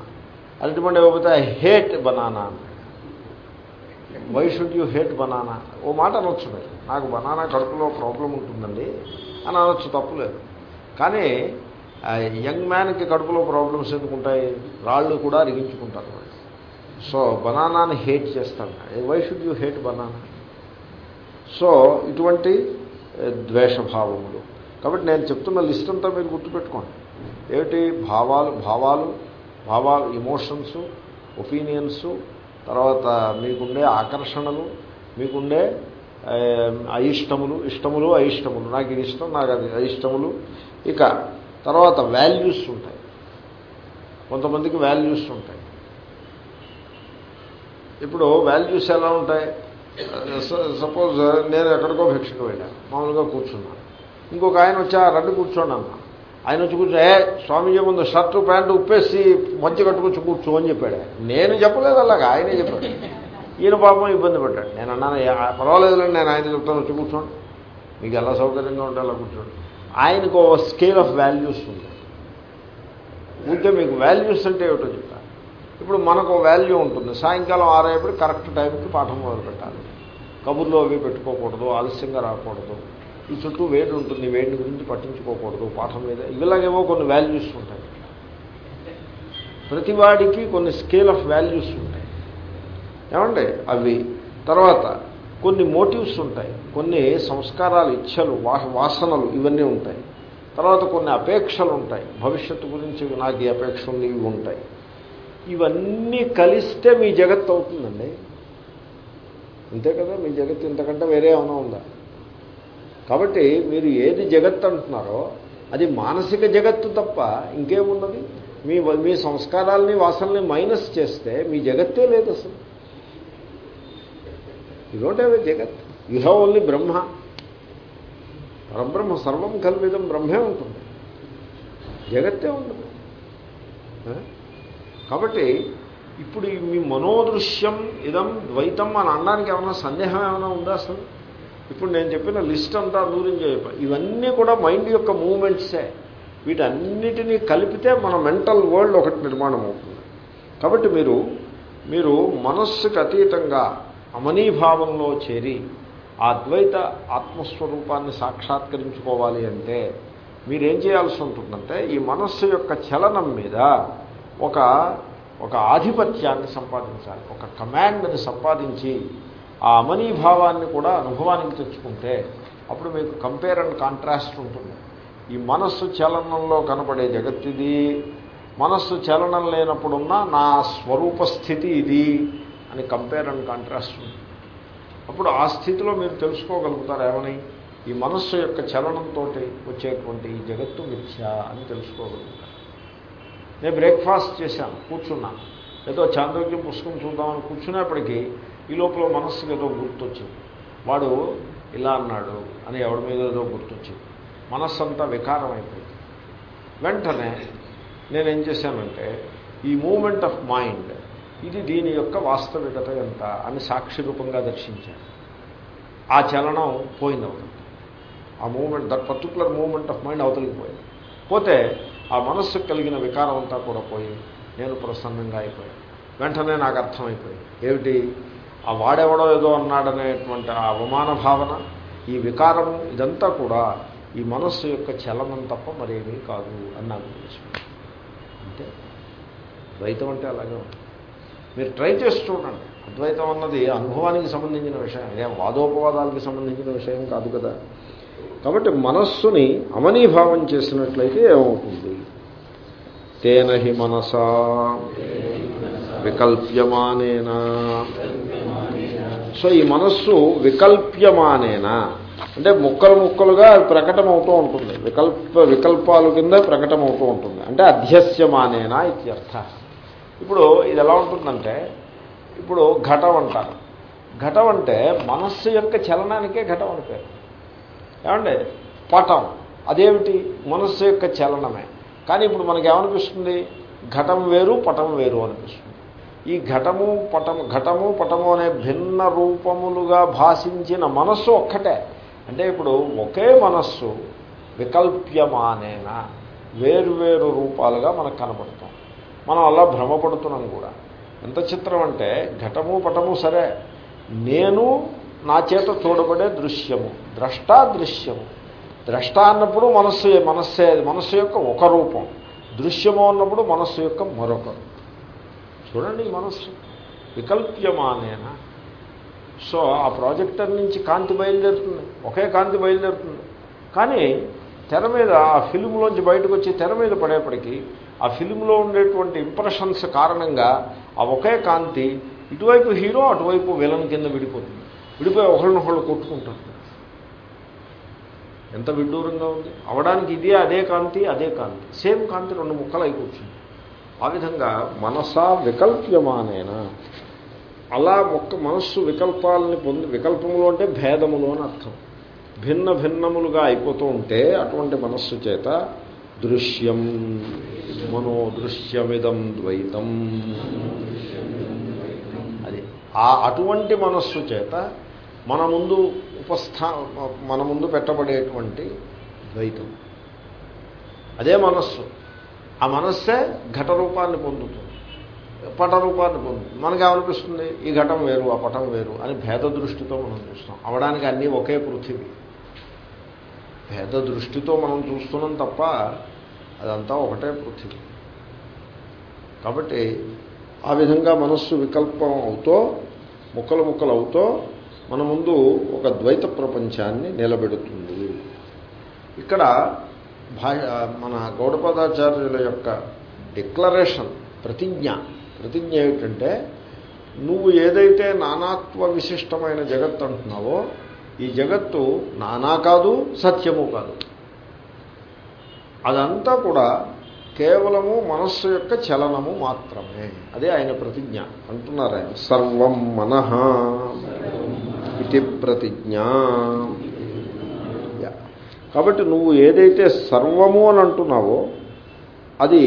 అరటిపండు ఇవ్వకపోతే I hate banana why should you hate banana ఓ మాట అనొచ్చు మీరు. నాకు బనానా కడుపులో ప్రాబ్లం ఉంటుందండి అని అనొచ్చు తప్పులేదు కానీ యంగ్ మ్యాన్కి కడుపులో ప్రాబ్లమ్స్ ఎందుకు ఉంటాయి రాళ్ళు కూడా అరిగించుకుంటారు సో బనానాని హేట్ చేస్తాను. Why should you hate banana so ఇటువంటి ద్వేషభావములు. కాబట్టి నేను చెప్తున్న లిస్ట్ అంతా మీరు గుర్తుపెట్టుకోండి. ఏమిటి? భావాలు భావాలు భావాలు ఇమోషన్సు ఒపీనియన్స్ తర్వాత మీకుండే ఆకర్షణలు మీకుండే అయిష్టములు ఇష్టములు అయిష్టములు. నాకు ఇది ఇష్టం నాకు అది అయిష్టములు. ఇక తర్వాత వాల్యూస్ ఉంటాయి. కొంతమందికి వాల్యూస్ ఉంటాయి. ఇప్పుడు వాల్యూస్ ఎలా ఉంటాయి? సపోజ్ నేను ఎక్కడికో భిక్షకు వెళ్ళాను మామూలుగా కూర్చున్నాను ఇంకొక ఆయన వచ్చి ఆ రెండు కూర్చోండి అన్న. ఆయన వచ్చి కూర్చో ఏ స్వామీజీ ముందు షర్టు ప్యాంటు ఉప్పేసి మంచి కట్టుకొచ్చి కూర్చో అని చెప్పాడు. నేను చెప్పలేదు అలాగా ఆయనే చెప్పాడు. ఈయన పాపం ఇబ్బంది పడ్డాడు. నేను అన్నాను పర్వాలేదులేండి నేను ఆయన చెప్తాను వచ్చి కూర్చోండి. మీకు ఎలా సౌకర్యంగా ఉంటే అలా కూర్చోండి. ఆయనకు స్కేల్ ఆఫ్ వాల్యూస్ ఉంది. ఉంటే మీకు వాల్యూస్ అంటే ఏమిటో ఇప్పుడు మనకు వాల్యూ ఉంటుంది. సాయంకాలం ఆరేపుడు కరెక్ట్ టైంకి పాఠం మొదలు పెట్టాలి కబుర్లు అవి పెట్టుకోకూడదు ఆలస్యంగా రాకూడదు. ఈ చుట్టూ వేడి ఉంటుంది వేడిని గురించి పట్టించుకోకూడదు పాఠం మీద ఇలాగేవో కొన్ని వాల్యూస్ ఉంటాయి. ప్రతివాడికి కొన్ని స్కేల్ ఆఫ్ వాల్యూస్ ఉంటాయి. ఏమండి? అవి. తర్వాత కొన్ని మోటివ్స్ ఉంటాయి. కొన్ని సంస్కారాలు ఇచ్చలు వాసనలు ఇవన్నీ ఉంటాయి. తర్వాత కొన్ని అపేక్షలు ఉంటాయి. భవిష్యత్తు గురించి నాకు ఈ అపేక్ష ఉంది ఇవి ఉంటాయి. ఇవన్నీ కలిస్తే మీ జగత్తు అవుతుందండి. అంతే కదా మీ జగత్ ఇంతకంటే వేరే ఏమైనా ఉందా? కాబట్టి మీరు ఏది జగత్ అంటున్నారో అది మానసిక జగత్తు తప్ప ఇంకేమున్నది మీ మీ సంస్కారాలని వాసనని మైనస్ చేస్తే మీ జగత్తే లేదు అసలు. యూ డోంట్ హ్యావ్ ఏ జగత్. You have only Brahma. పరబ్రహ్మ సర్వం కల్విదం బ్రహ్మే ఉంటుంది. జగత్తే ఉంటుంది. కాబట్టి ఇప్పుడు మీ మనోదృశ్యం ఇదం ద్వైతం అని అనడానికి ఏమైనా సందేహం ఏమైనా ఉందా అసలు? ఇప్పుడు నేను చెప్పిన లిస్ట్ అంతా దూరించి చెప్పాను ఇవన్నీ కూడా మైండ్ యొక్క మూమెంట్సే వీటన్నిటినీ కలిపితే మన మెంటల్ వరల్డ్ ఒకటి నిర్మాణం అవుతుంది. కాబట్టి మీరు మీరు మనస్సుకు అతీతంగా అమనీభావంలో చేరి ఆ ద్వైత ఆత్మస్వరూపాన్ని సాక్షాత్కరించుకోవాలి అంటే మీరేం చేయాల్సి ఉంటుందంటే ఈ మనస్సు యొక్క చలనం మీద ఒక ఒక ఆధిపత్యాన్ని సంపాదించాలి. ఒక కమాండ్ని సంపాదించి ఆ అమనీభావాన్ని కూడా అనుభవానికి తెచ్చుకుంటే అప్పుడు మీకు కంపేర్ అండ్ కాంట్రాస్ట్ ఉంటుంది. ఈ మనస్సు చలనంలో కనపడే జగత్తిది మనస్సు చలనం లేనప్పుడున్న నా స్వరూప స్థితి ఇది అని కంపేర్ అండ్ కాంట్రాస్ట్ ఉంటుంది. అప్పుడు ఆ స్థితిలో మీరు తెలుసుకోగలుగుతారు ఏమని? ఈ మనస్సు యొక్క చలనంతో వచ్చేటువంటి ఈ జగత్తు మిథ్య అని తెలుసుకోగలుగుతారు. నేను బ్రేక్ఫాస్ట్ చేశాను కూర్చున్నాను ఏదో చాంద్రోగ్యం పుస్తకం చూద్దామని కూర్చునేప్పటికీ ఈ లోపల మనస్సుకి ఏదో గుర్తొచ్చింది. వాడు ఇలా అన్నాడు అని ఎవడి మీద ఏదో గుర్తొచ్చింది. మనస్సు అంతా వికారం అయిపోయింది వెంటనే నేనేం చేశానంటే ఈ మూమెంట్ ఆఫ్ మైండ్ ఇది దీని యొక్క వాస్తవికత ఎంత అని సాక్షి రూపంగా దర్శించాను. ఆ చలనం పోయింది అవుతుంది ఆ moment that particular moment of mind అవతలికి పోయింది. పోతే ఆ మనస్సుకు కలిగిన వికారం అంతా కూడా పోయి నేను ప్రసన్నంగా అయిపోయాను. వెంటనే నాకు అర్థమైపోయింది. ఏమిటి? ఆ వాడెవడో ఏదో అన్నాడనేటువంటి ఆ అవమాన భావన ఈ వికారము ఇదంతా కూడా ఈ మనస్సు యొక్క చలనం తప్ప మరేమీ కాదు అని నాకు తెలుసు. అంటే ద్వైతం అంటే అలాగే ఉంటుంది. మీరు ట్రై చేసి చూడండి. అద్వైతం అన్నది అనుభవానికి సంబంధించిన విషయం. ఏం వాదోపవాదాలకు సంబంధించిన విషయం కాదు కదా. కాబట్టి మనస్సుని అమనీభావం చేసినట్లయితే ఏమవుతుంది? తేన హి మనసా వికల్ప్యమానేనా. సో ఈ మనస్సు వికల్ప్యమానేనా. అంటే ముక్కలు ముక్కలుగా ప్రకటమవుతూ ఉంటుంది. వికల్ప వికల్పాలు కింద ప్రకటమవుతూ ఉంటుంది. అంటే అధ్యస్యమానేనా ఇత్యర్థ ఇప్పుడు ఇది ఎలా ఉంటుందంటే ఇప్పుడు ఘటం అంటారు. ఘటం అంటే మనస్సు యొక్క చలనానికే ఘటం అని పేరు. పటం. అదేమిటి? మనస్సు యొక్క చలనమే. కానీ ఇప్పుడు మనకేమనిపిస్తుంది? ఘటం వేరు పటం వేరు అనిపిస్తుంది. ఈ ఘటము పటము ఘటము పటము అనే భిన్న రూపములుగా భాషించిన మనస్సు ఒక్కటే. అంటే ఇప్పుడు ఒకే మనస్సు వికల్ప్యమానేన? వేరువేరు రూపాలుగా మనకు కనపడతాం మనం అలా భ్రమపడుతున్నాం కూడా. ఎంత చిత్రం అంటే ఘటము పటము సరే. నేను నా చేత చూడబడే దృశ్యము ద్రష్టా దృశ్యము. ద్రష్ట అన్నప్పుడు మనస్సు మనస్సే మనస్సు యొక్క ఒక రూపం. దృశ్యము అన్నప్పుడు మనస్సు యొక్క మరొక రూపం. చూడండి ఈ మనస్సు. వికల్ప్యమానేన. సో ఆ ప్రాజెక్టర్ నుంచి కాంతి బయలుదేరుతుంది. ఒకే కాంతి బయలుదేరుతుంది. కానీ తెర మీద ఆ ఫిలింలోంచి బయటకు వచ్చి తెర మీద పడేపటికి ఆ ఫిలింలో ఉండేటువంటి ఇంప్రెషన్స్ కారణంగా ఆ ఒకే కాంతి ఇటువైపు హీరో అటువైపు విలన్ కింద విడిపోతుంది. విడిపోయి ఒకరినొకళ్ళు కొట్టుకుంటారు. ఎంత విడ్డూరంగా ఉంది? అవడానికి ఇదే అదే కాంతి అదే కాంతి. సేమ్ కాంతి రెండు ముక్కలు అయి కూర్చుంది. ఆ విధంగా మనసా వికల్ప్యమానేన. అలా మొక్క మనస్సు వికల్పాలని పొంది వికల్పములు అంటే భేదములు అని అర్థం. భిన్న భిన్నములుగా అయిపోతూ ఉంటే అటువంటి మనస్సు చేత దృశ్యం మనోదృశ్యమిదం ద్వైతం. అది ఆ అటువంటి మనస్సు చేత మన ముందు ఉపస్థా మన ముందు పెట్టబడేటువంటి ద్వైతం. అదే మనస్సు. ఆ మనస్సే ఘట రూపాన్ని పొందుతుంది. పట రూపాన్ని పొందుతుంది. మనకేమనిపిస్తుంది? ఈ ఘటం వేరు ఆ పటం వేరు అని భేద దృష్టితో మనం చూస్తాం. అవడానికి అన్నీ ఒకే పృథివీ. భేద దృష్టితో మనం చూస్తున్నాం తప్ప అదంతా ఒకటే పృథివీ. కాబట్టి ఆ విధంగా మనస్సు వికల్పం అవుతో ముక్కలు ముక్కలు అవుతూ మన ముందు ఒక ద్వైత ప్రపంచాన్ని నిలబెడుతుంది. ఇక్కడ మన గౌడపదాచార్యుల యొక్క డిక్లరేషన్ ప్రతిజ్ఞ. ప్రతిజ్ఞ ఏమిటంటే నువ్వు ఏదైతే నానాత్వ విశిష్టమైన జగత్తు అంటున్నావో ఈ జగత్తు నానా కాదు సత్యము కాదు. అదంతా కూడా కేవలము మనస్సు యొక్క చలనము మాత్రమే. అదే ఆయన ప్రతిజ్ఞ. అంటున్నారు ఆయన. సర్వం మన. ఇది ప్రతిజ్ఞ. కాబట్టి నువ్వు ఏదైతే సర్వము అని అంటున్నావో అది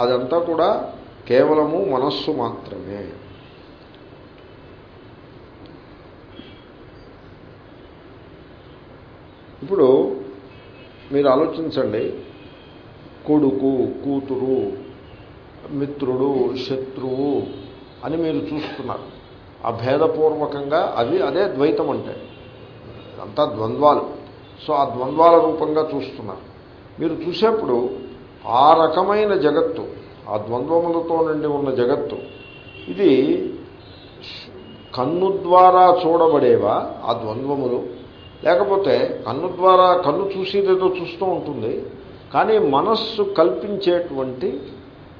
అదంతా కూడా కేవలము మనస్సు మాత్రమే. ఇప్పుడు మీరు ఆలోచించండి. కొడుకు కూతురు మిత్రుడు శత్రువు అని మీరు చూస్తున్నారు. ఆ భేదపూర్వకంగా అది అదే ద్వైతం అంటే. అంతా ద్వంద్వాలు. సో ఆ ద్వంద్వాల రూపంగా చూస్తున్నారు మీరు చూసేప్పుడు ఆ రకమైన జగత్తు ఆ ద్వంద్వములతో నుండి ఉన్న జగత్తు ఇది కన్ను ద్వారా చూడబడేవా? ఆ ద్వంద్వములు. లేకపోతే కన్ను ద్వారా కన్ను చూసేదేదో చూస్తూ ఉంటుంది కానీ మనస్సు కల్పించేటువంటి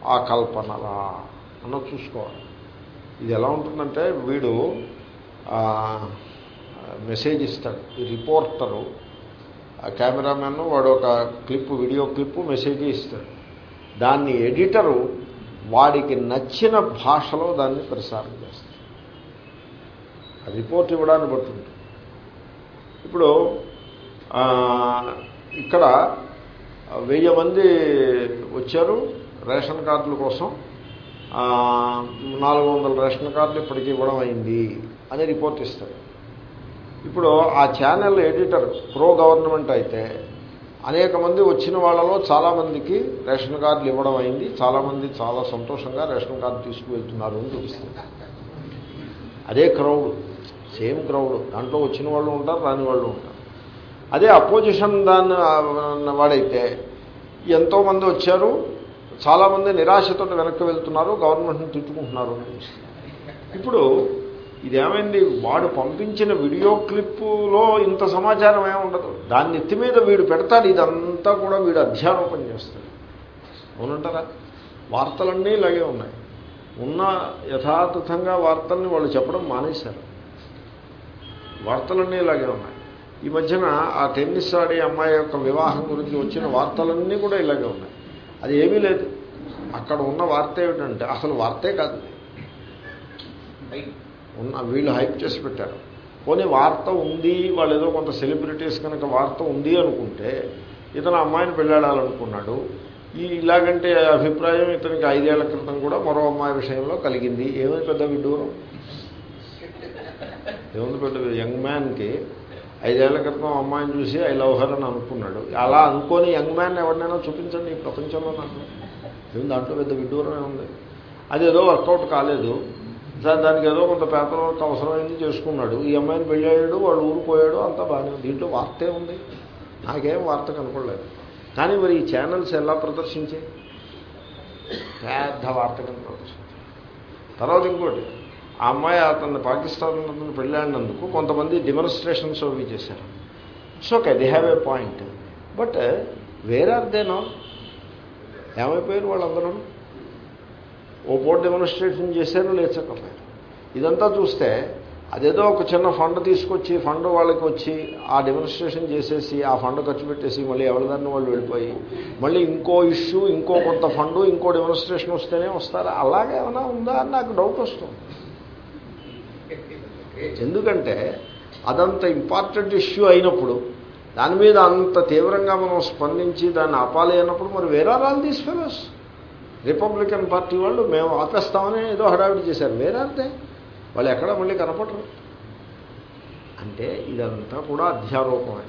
ఆ కల్పనలా అన్న చూసుకోవాలి. ఇది ఎలా ఉంటుందంటే వీడు మెసేజ్ ఇస్తాడు. ఈ రిపోర్టరు ఆ కెమెరామెన్ వాడు ఒక క్లిప్ వీడియో క్లిప్ మెసేజ్ ఇస్తాడు. దాన్ని ఎడిటరు వాడికి నచ్చిన భాషలో దాన్ని ప్రసారం చేస్తాడు. ఆ రిపోర్ట్ ఇవ్వడాన్ని బట్టి ఇప్పుడు ఇక్కడ వెయ్యి మంది వచ్చారు రేషన్ కార్డుల కోసం. నాలుగు వందల రేషన్ కార్డులు ఇప్పటికి ఇవ్వడం అయింది అని రిపోర్ట్ ఇస్తారు. ఇప్పుడు ఆ ఛానల్ ఎడిటర్ ప్రో గవర్నమెంట్ అయితే అనేక మంది వచ్చిన వాళ్ళలో చాలామందికి రేషన్ కార్డులు ఇవ్వడం అయింది చాలామంది చాలా సంతోషంగా రేషన్ కార్డు తీసుకువెళ్తున్నారు అని చూపిస్తుంది అదే క్రౌడ్ సేమ్ క్రౌడ్. దాంట్లో వచ్చిన వాళ్ళు ఉంటారు రాని వాళ్ళు ఉంటారు. అదే అపోజిషన్ దాన్ని వాడైతే ఎంతోమంది వచ్చారు చాలామంది నిరాశతో వెనక్కి వెళ్తున్నారు గవర్నమెంట్ని తిట్టుకుంటున్నారు అని ఇప్పుడు ఇదేమైంది? వాడు పంపించిన వీడియో క్లిప్పులో ఇంత సమాచారం ఏముండదు ఉండదు. దాన్ని ఎత్తి మీద వీడు పెడతాడు ఇదంతా కూడా వీడు అధ్యారోపణ చేస్తాడు. అవునంటారా? వార్తలన్నీ ఇలాగే ఉన్నాయి. ఉన్న యథాతథంగా వార్తల్ని వాళ్ళు చెప్పడం మానేశారు. వార్తలన్నీ ఇలాగే ఉన్నాయి. ఈ మధ్యన ఆ టెన్నిస్ ఆడే అమ్మాయి యొక్క వివాహం గురించి వచ్చిన వార్తలన్నీ కూడా ఇలాగే ఉన్నాయి. అది ఏమీ లేదు. అక్కడ ఉన్న వార్త ఏమిటంటే అసలు వార్తే కాదు. ఉన్న వీళ్ళు హైప్ చేసి పెట్టారు. పోనీ వార్త ఉంది వాళ్ళు ఏదో కొంత సెలబ్రిటీస్ కనుక వార్త ఉంది అనుకుంటే ఇతను అమ్మాయిని పెళ్ళాడాలనుకున్నాడు. ఈ ఇలాగంటే అభిప్రాయం ఇతనికి ఐదేళ్ళ క్రితం కూడా మరో అమ్మాయి విషయంలో కలిగింది. ఏమైంది పెద్ద విడ్డూరం? ఏముంది పెద్ద యంగ్ మ్యాన్కి ఐదేళ్ళ క్రితం అమ్మాయిని చూసి ఐ లవ్ హర్ అని అనుకున్నాడు. అలా అనుకొని యంగ్ మ్యాన్ ఎవరినైనా చూపించండి ఈ ప్రపంచంలో నాకు. ఏం దాంట్లో పెద్ద విడ్డూరమే ఉంది. అది ఏదో వర్కౌట్ కాలేదు. దానికి ఏదో కొంత పేపర్ వర్క్ అవసరమైంది చేసుకున్నాడు. ఈ అమ్మాయిని పెళ్ళాడు వాడు ఊరుకోయాడు అంతా బాగానే ఉంది. దీంట్లో వార్తే ఉంది. నాకేం వార్త కనుకోలేదు కానీ మరి ఈ ఛానల్స్ ఎలా ప్రదర్శించాయి? పెద్ద వార్త కనుక ప్రదర్శించాయి తర్వాత ఇంకోటి. ఆ అమ్మాయి అతన్ని పాకిస్తాన్ అతను పెళ్ళాడినందుకు కొంతమంది డెమోన్స్ట్రేషన్స్ అవి చేశారు. It's okay they have a point but where are they ఏమైపోయారు వాళ్ళందరూ? ఓ పూట డెమోన్స్ట్రేషన్ చేశారు లేచకపోయారు? ఇదంతా చూస్తే అదేదో ఒక చిన్న ఫండ్ తీసుకొచ్చి ఫండ్ వాళ్ళకి వచ్చి ఆ డెమోన్స్ట్రేషన్ చేసేసి ఆ ఫండ్ ఖర్చు పెట్టేసి మళ్ళీ ఎవరిదాన్ని వాళ్ళు వెళ్ళిపోయి మళ్ళీ ఇంకో ఇష్యూ ఇంకో కొంత ఫండ్ ఇంకో డెమోన్స్ట్రేషన్ వస్తేనే వస్తారా? అలాగే ఏమైనా ఉందా అని నాకు డౌట్ వస్తుంది. ఎందుకంటే అదంత ఇంపార్టెంట్ ఇష్యూ అయినప్పుడు దాని మీద అంత తీవ్రంగా మనం స్పందించి దాన్ని ఆపాలి అన్నప్పుడు మరి వేరే all these fellows Republican party వాళ్ళు మేము ఆపేస్తామని ఏదో హడావిడి చేశారు. వేరే వాళ్ళు ఎక్కడ మళ్ళీ కనపడరు. అంటే ఇదంతా కూడా అధ్యారోపమే.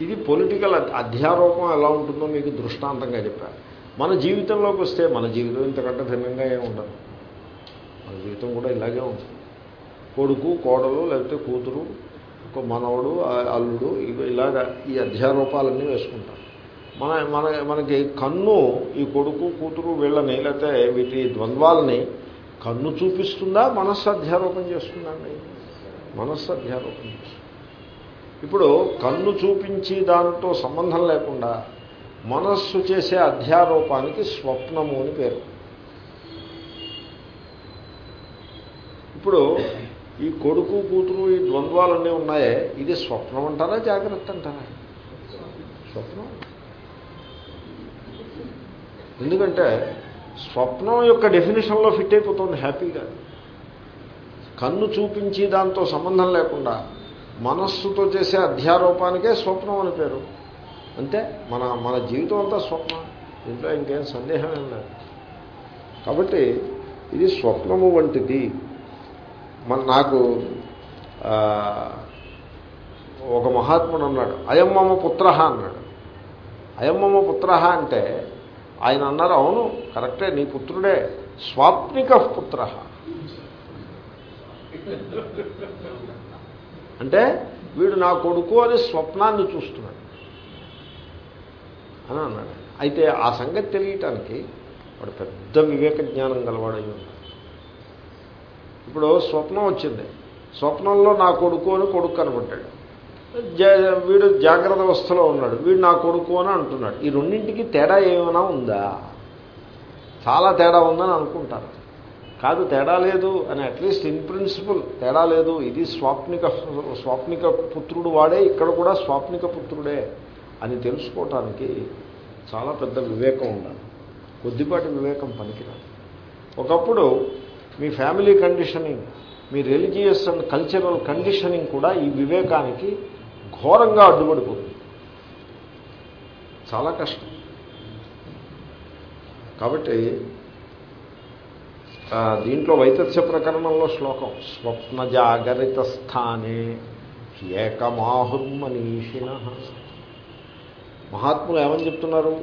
ఇది పొలిటికల్ అధ్యారోపం ఎలా ఉంటుందో మీకు దృష్టాంతంగా చెప్పారు మన జీవితంలోకి వస్తే మన జీవితం ఇంతకంటే భిన్నంగా ఏమి ఉండదు. మన జీవితం కూడా ఇలాగే ఉంటుంది. కొడుకు కోడలు లేకపోతే కూతురు ఒక మనవడు అల్లుడు ఇవి ఇలాగా ఈ అధ్యారూపాలన్నీ వేసుకుంటారు. మన మన మనకి కన్ను ఈ కొడుకు కూతురు వీళ్ళని లేకపోతే వీటి ద్వంద్వాలని కన్ను చూపిస్తుందా? మనస్సు అధ్యారోపణ చేస్తుందండి. మనస్సు అధ్యారోపణ చేస్తుంది. ఇప్పుడు కన్ను చూపించి దాంతో సంబంధం లేకుండా మనస్సు చేసే అధ్యారూపానికి స్వప్నము అని పేరు. ఇప్పుడు ఈ కొడుకు కూతురు ఈ ద్వంద్వాలన్నీ ఉన్నాయే. ఇది స్వప్నం అంటారా జాగ్రత్త అంటారా? స్వప్నం? ఎందుకంటే స్వప్నం యొక్క డెఫినేషన్లో ఫిట్ అయిపోతుంది హ్యాపీగా. కన్ను చూపించి దాంతో సంబంధం లేకుండా మనస్సుతో చేసే అధ్యారోపానికే స్వప్నం అని పేరు. అంతే మన మన జీవితం అంతా స్వప్నం. దీంట్లో ఇంకేం సందేహం ఏం లేదు. కాబట్టి ఇది స్వప్నము వంటిది. మన నాకు ఒక మహాత్ముడు అన్నాడు అయం మమ పుత్ర అన్నాడు. అయం మమ పుత్ర అంటే ఆయన అన్నారు అవును కరెక్టే నీ పుత్రుడే స్వాప్నిక పుత్ర. అంటే వీడు నా కొడుకు అని స్వప్నాన్ని చూస్తున్నాడు. అని అన్నాడు. అయితే ఆ సంగతి తెలియటానికి వాడు పెద్ద వివేక జ్ఞానం గలవాడై ఉన్నాడు. ఇప్పుడు స్వప్నం వచ్చింది. స్వప్నంలో నా కొడుకు అని కొడుకు కనబడ్డాడు. జా- వీడు జాగ్రత్త అవస్థలో ఉన్నాడు. వీడు నా కొడుకు అని అంటున్నాడు. ఈ రెండింటికి తేడా ఏమైనా ఉందా? చాలా తేడా ఉందని అనుకుంటారు. కాదు తేడా లేదు అని అట్లీస్ట్ ఇన్ ప్రిన్సిపల్ తేడా లేదు. ఇది స్వాప్నిక స్వాప్నిక పుత్రుడు వాడే ఇక్కడ కూడా స్వాప్నిక పుత్రుడే అని తెలుసుకోవటానికి చాలా పెద్ద వివేకం ఉండాలి. కొద్దిపాటి వివేకం పనికిరాదు. ఒకప్పుడు మీ ఫ్యామిలీ కండిషనింగ్ మీ రిలీజియస్ అండ్ కల్చరల్ కండిషనింగ్ కూడా ఈ వివేకానికి ఘోరంగా అడ్డుపడిపోతుంది. చాలా కష్టం. కాబట్టి దీంట్లో వైతస్య ప్రకరణంలో శ్లోకం స్వప్న జాగరిత స్థానే ఏకమాహుర్మనీషిణ మహాత్ములు ఏమని చెప్తున్నారు?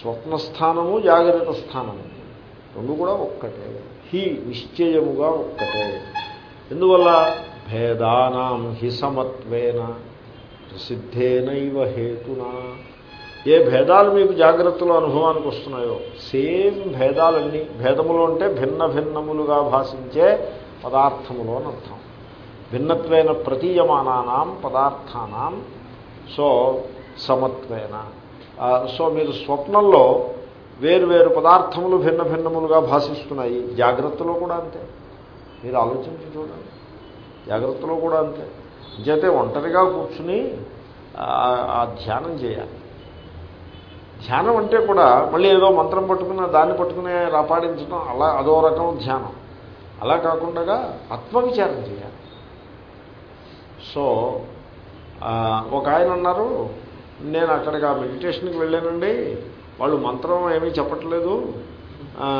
స్వప్నస్థానము జాగ్రత్త స్థానము. రెండు కూడా ఒక్కటే. హి నిశ్చయముగా ఒక్కటే ఎందువల్ల? భేదానాం హి సమత్వేన ప్రసిద్ధేనైవ హేతునా। ఏ భేదాలు మీకు జాగ్రత్తలో అనుభవానికి వస్తున్నాయో సేమ్ భేదాలన్నీ భేదములు అంటే భిన్న భిన్నములుగా భాషించే పదార్థములు అని అర్థం. భిన్నత్వేన ప్రతీయమానానాం పదార్థానాం సో సమత్వేన. సో మీరు స్వప్నంలో వేరు వేరు పదార్థములు భిన్న భిన్నములుగా భాషిస్తున్నాయి. జాగ్రత్తలో కూడా అంతే. మీరు ఆలోచించి చూడండి. జాగ్రత్తలో కూడా అంతే. అంచేతే ఒంటరిగా కూర్చుని ఆ- ధ్యానం చేయాలి. ధ్యానం అంటే కూడా మళ్ళీ ఏదో మంత్రం పట్టుకున్న దాన్ని పట్టుకునే రాపాడించడం అలా అదో రకం ధ్యానం. అలా కాకుండా ఆత్మవిచారం చేయాలి. సో ఒక ఆయన అన్నారు నేను అక్కడికి ఆ మెడిటేషన్కి వెళ్ళానండి. వాళ్ళు మంత్రం ఏమీ చెప్పట్లేదు.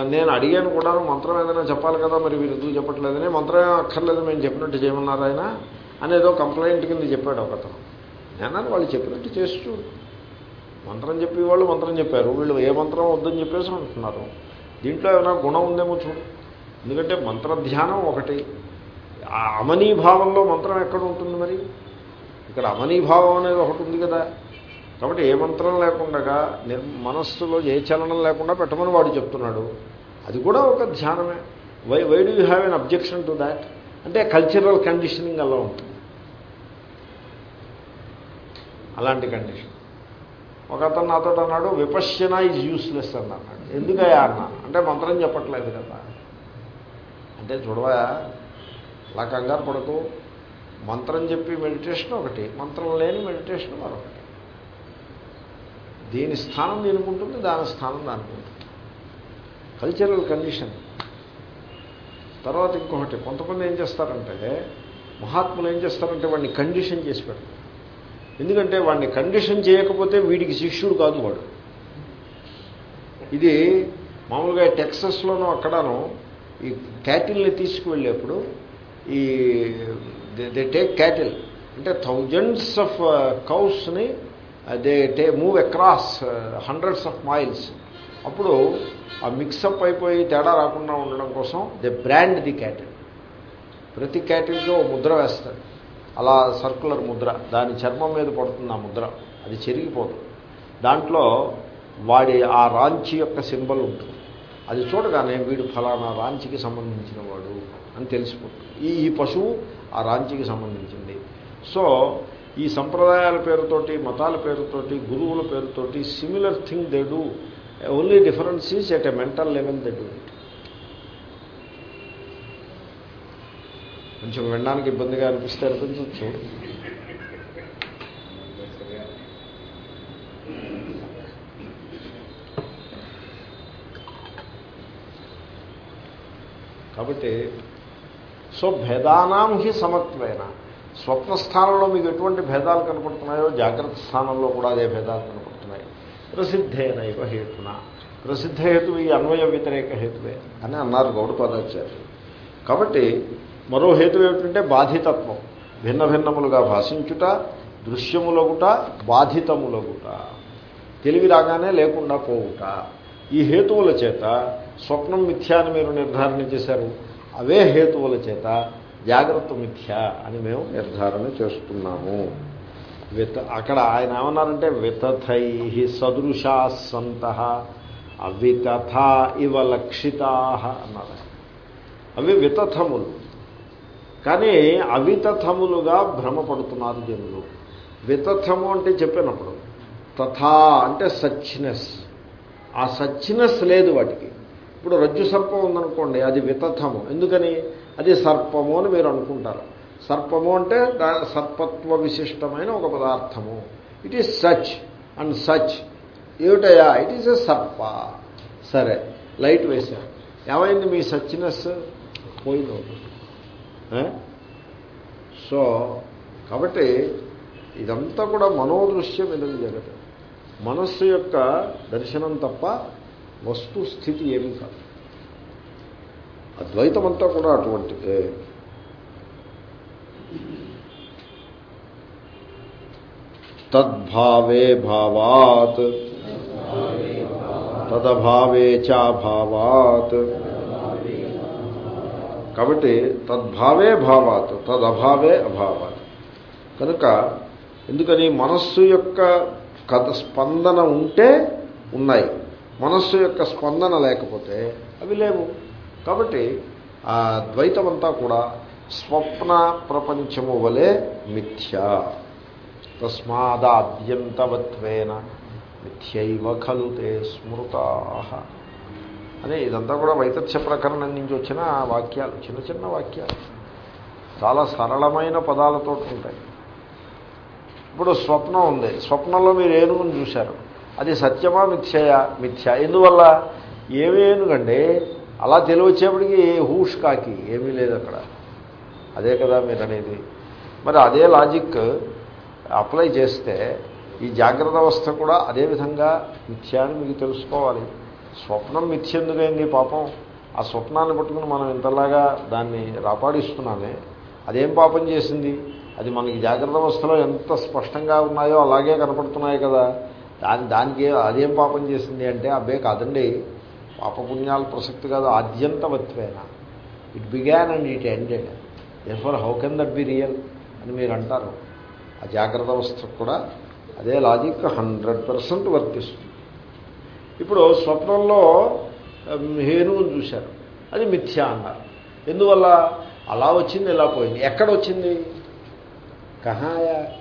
నేను అడిగాను కూడా మంత్రం ఏదైనా చెప్పాలి కదా మరి వీరు ఎందుకు చెప్పట్లేదని. మంత్రం అక్కర్లేదు మేము చెప్పినట్టు చేయమన్నారు ఆయన. అని ఏదో కంప్లైంట్ కింద చెప్పాడు ఒకతను. నేను వాళ్ళు చెప్పినట్టు చేస్తూ. మంత్రం చెప్పి వాళ్ళు మంత్రం చెప్పారు. వీళ్ళు ఏ మంత్రం వద్దని చెప్పేసి అంటున్నారు. దీంట్లో ఏమైనా గుణం ఉందేమో చూడు. ఎందుకంటే మంత్ర ధ్యానం ఒకటి. ఆ అమనీభావంలో మంత్రం ఎక్కడ ఉంటుంది మరి? ఇక్కడ అమనీభావం అనేది ఒకటి ఉంది కదా. కాబట్టి ఏ మంత్రం లేకుండా నిర్ మనస్సులో ఏ చలనం లేకుండా పెట్టమని వాడు చెప్తున్నాడు. అది కూడా ఒక ధ్యానమే. Why why do you have an objection to that అంటే కల్చరల్ కండిషనింగ్ అలా ఉంటుంది. అలాంటి కండిషన్ ఒక అతను నాతో అన్నాడు విపశ్యన ఈజ్ యూస్లెస్ అని అన్నాడు. ఎందుకయా అన్నా అంటే మంత్రం చెప్పట్లేదు కదా. అంటే చూడవా అలా కంగారు పడుతూ మంత్రం చెప్పి మెడిటేషన్ ఒకటి మంత్రం లేని మెడిటేషన్ మరొకటి. దీని స్థానం దీనికి ఉంటుంది దాని స్థానం దానికి ఉంటుంది కల్చరల్ కండిషన్ తర్వాత ఇంకొకటి కొంతమంది ఏం చేస్తారంటే మహాత్ములు ఏం చేస్తారంటే వాడిని కండిషన్ చేసి పెడతారు. ఎందుకంటే వాడిని కండిషన్ చేయకపోతే వీడికి శిష్యుడు కాదు వాడు. ఇది మామూలుగా టెక్సస్లోనూ అక్కడను ఈ క్యాటిల్ని తీసుకువెళ్ళేప్పుడు ఈ దే టేక్ క్యాటిల్. అంటే thousands of కౌస్ని they they move across hundreds of miles అప్పుడు ఆ మిక్సప్ అయిపోయి తేడా రాకుండా ఉండడం కోసం దే బ్రాండ్ ది క్యాటిల్ ప్రతి క్యాటిల్కి ముద్ర వేస్తారు. అలా సర్కులర్ ముద్ర. దాని చర్మం మీద పడుతుంది ఆ ముద్ర. అది చెరిగిపోదు. దాంట్లో వాడి ఆ రాంచి యొక్క సింబల్ ఉంటుంది. అది చూడగానే వీడు ఫలానా రాంచికి సంబంధించిన వాడు అని తెలిసిపోతుంది. ఈ ఈ పశువు ఆ రాంచికి సంబంధించింది. సో ఈ సంప్రదాయాల పేరుతోటి మతాల పేరుతోటి గురువుల పేరుతోటి similar thing they do only difference is at a mental level they do it కొంచెం వినడానికి ఇబ్బందిగా అనిపిస్తే అనిపించవచ్చు కాబట్టి సో భేదానాం హి సమత్వేన. స్వప్న స్థానంలో మీకు ఎటువంటి భేదాలు కనపడుతున్నాయో జాగ్రత్త స్థానంలో కూడా అదే భేదాలు కనపడుతున్నాయి. ప్రసిద్ధేనైవ హేతున. ప్రసిద్ధ హేతు ఈ అన్వయ వ్యతిరేక హేతువే అని అన్నారు గౌడపాదాచార్యులు. కాబట్టి మరో హేతు ఏమిటంటే బాధితత్వం. భిన్న భిన్నములుగా భాషించుట దృశ్యములగుట బాధితములగుట. తెలివి రాగానే లేకుండా పోవుట. ఈ హేతువుల చేత స్వప్నం మిథ్యాన్ని మీరు నిర్ధారణ చేశారు. అవే హేతువుల చేత జాగ్రత్త మిథ్య అని మేము నిర్ధారణ చేస్తున్నాము. విత అక్కడ ఆయన ఏమన్నారంటే వితథై సదృశా సంత అవితథ ఇవ లక్షితా అన్నారు. అవి వితథములు. కానీ అవితథములుగా భ్రమపడుతున్నారు జనులు. వితథము అంటే చెప్పినప్పుడు తథా అంటే సచ్నెస్ ఆ సచ్నెస్ లేదు వాటికి. ఇప్పుడు రజ్జు సర్పం ఉందనుకోండి అది వితథము. ఎందుకని? అది సర్పము అని మీరు అనుకుంటారు. సర్పము అంటే సర్పత్వ విశిష్టమైన ఒక పదార్థము. It is such and such ఏమిటయా it is a సర్ప. సరే లైట్ వేశారు ఏమైంది మీ సచ్నెస్ పోయింది సో కాబట్టి ఇదంతా కూడా మనోదృశ్యం ఇదని జగత్ మనస్సు యొక్క దర్శనం తప్ప వస్తు స్థితి ఏమీ కాదు. అద్వైతం అంతా కూడా అటువంటిదే. తద్భావే భావాత్. తదభావే చాభావాత్ కాబట్టి తద్భావే భావాత్ తదభావే అభావాత్. కనుక ఎందుకని మనస్సు యొక్క కథ స్పందన ఉంటే ఉన్నాయి. మనస్సు యొక్క స్పందన లేకపోతే అవి లేవు. కాబట్టి ఆ ద్వైతమంతా కూడా స్వప్న ప్రపంచము వలె మిథ్య. తస్మాదాద్యంతవత్వేన మిథ్యైవ ఖలు తే స్మృతా. అదే ఇదంతా కూడా వైతథ్య ప్రకరణం నుంచి వచ్చిన వాక్యాలు చిన్న చిన్న వాక్యాలు. చాలా సరళమైన పదాలతో ఉంటాయి. ఇప్పుడు స్వప్నం ఉంది. స్వప్నంలో మీరు ఏనుగుని చూశారు. అది సత్యమా మిథ్యయా? మిథ్య. ఎందువల్ల? ఏమి అలా తెలివచ్చేప్పటికి హూష్ కాకి ఏమీ లేదు అక్కడ. అదే కదా మీరు అనేది. మరి అదే లాజిక్ అప్లై చేస్తే ఈ జాగ్రత్త అవస్థ కూడా అదే విధంగా మిథ్య అని మీకు తెలుసుకోవాలి. స్వప్నం మిథ్యందులేంది పాపం? ఆ స్వప్నాన్ని పట్టుకుని మనం ఇంతలాగా దాన్ని రాపాడిస్తున్నామే. అదేం పాపం చేసింది? అది మనకి జాగ్రత్త అవస్థలో ఎంత స్పష్టంగా ఉన్నాయో అలాగే కనపడుతున్నాయి కదా. దాని దానికి అదేం పాపం చేసింది అంటే అబ్బే కాదండి పాపపుణ్యాల ప్రసక్తి కాదు ఆద్యంతవత్వేన? It began and it ended after how can that be real అని మీరు అంటారు ఆ జాగ్రత్త అవస్థకు కూడా అదే లాజిక్ హండ్రెడ్ పర్సెంట్ వర్తిస్తుంది. ఇప్పుడు స్వప్నంలో హేనువుని చూశారు. అది మిథ్యా అన్నారు. ఎందువల్ల? అలా వచ్చింది ఇలా పోయింది. ఎక్కడ వచ్చింది? కహాయా?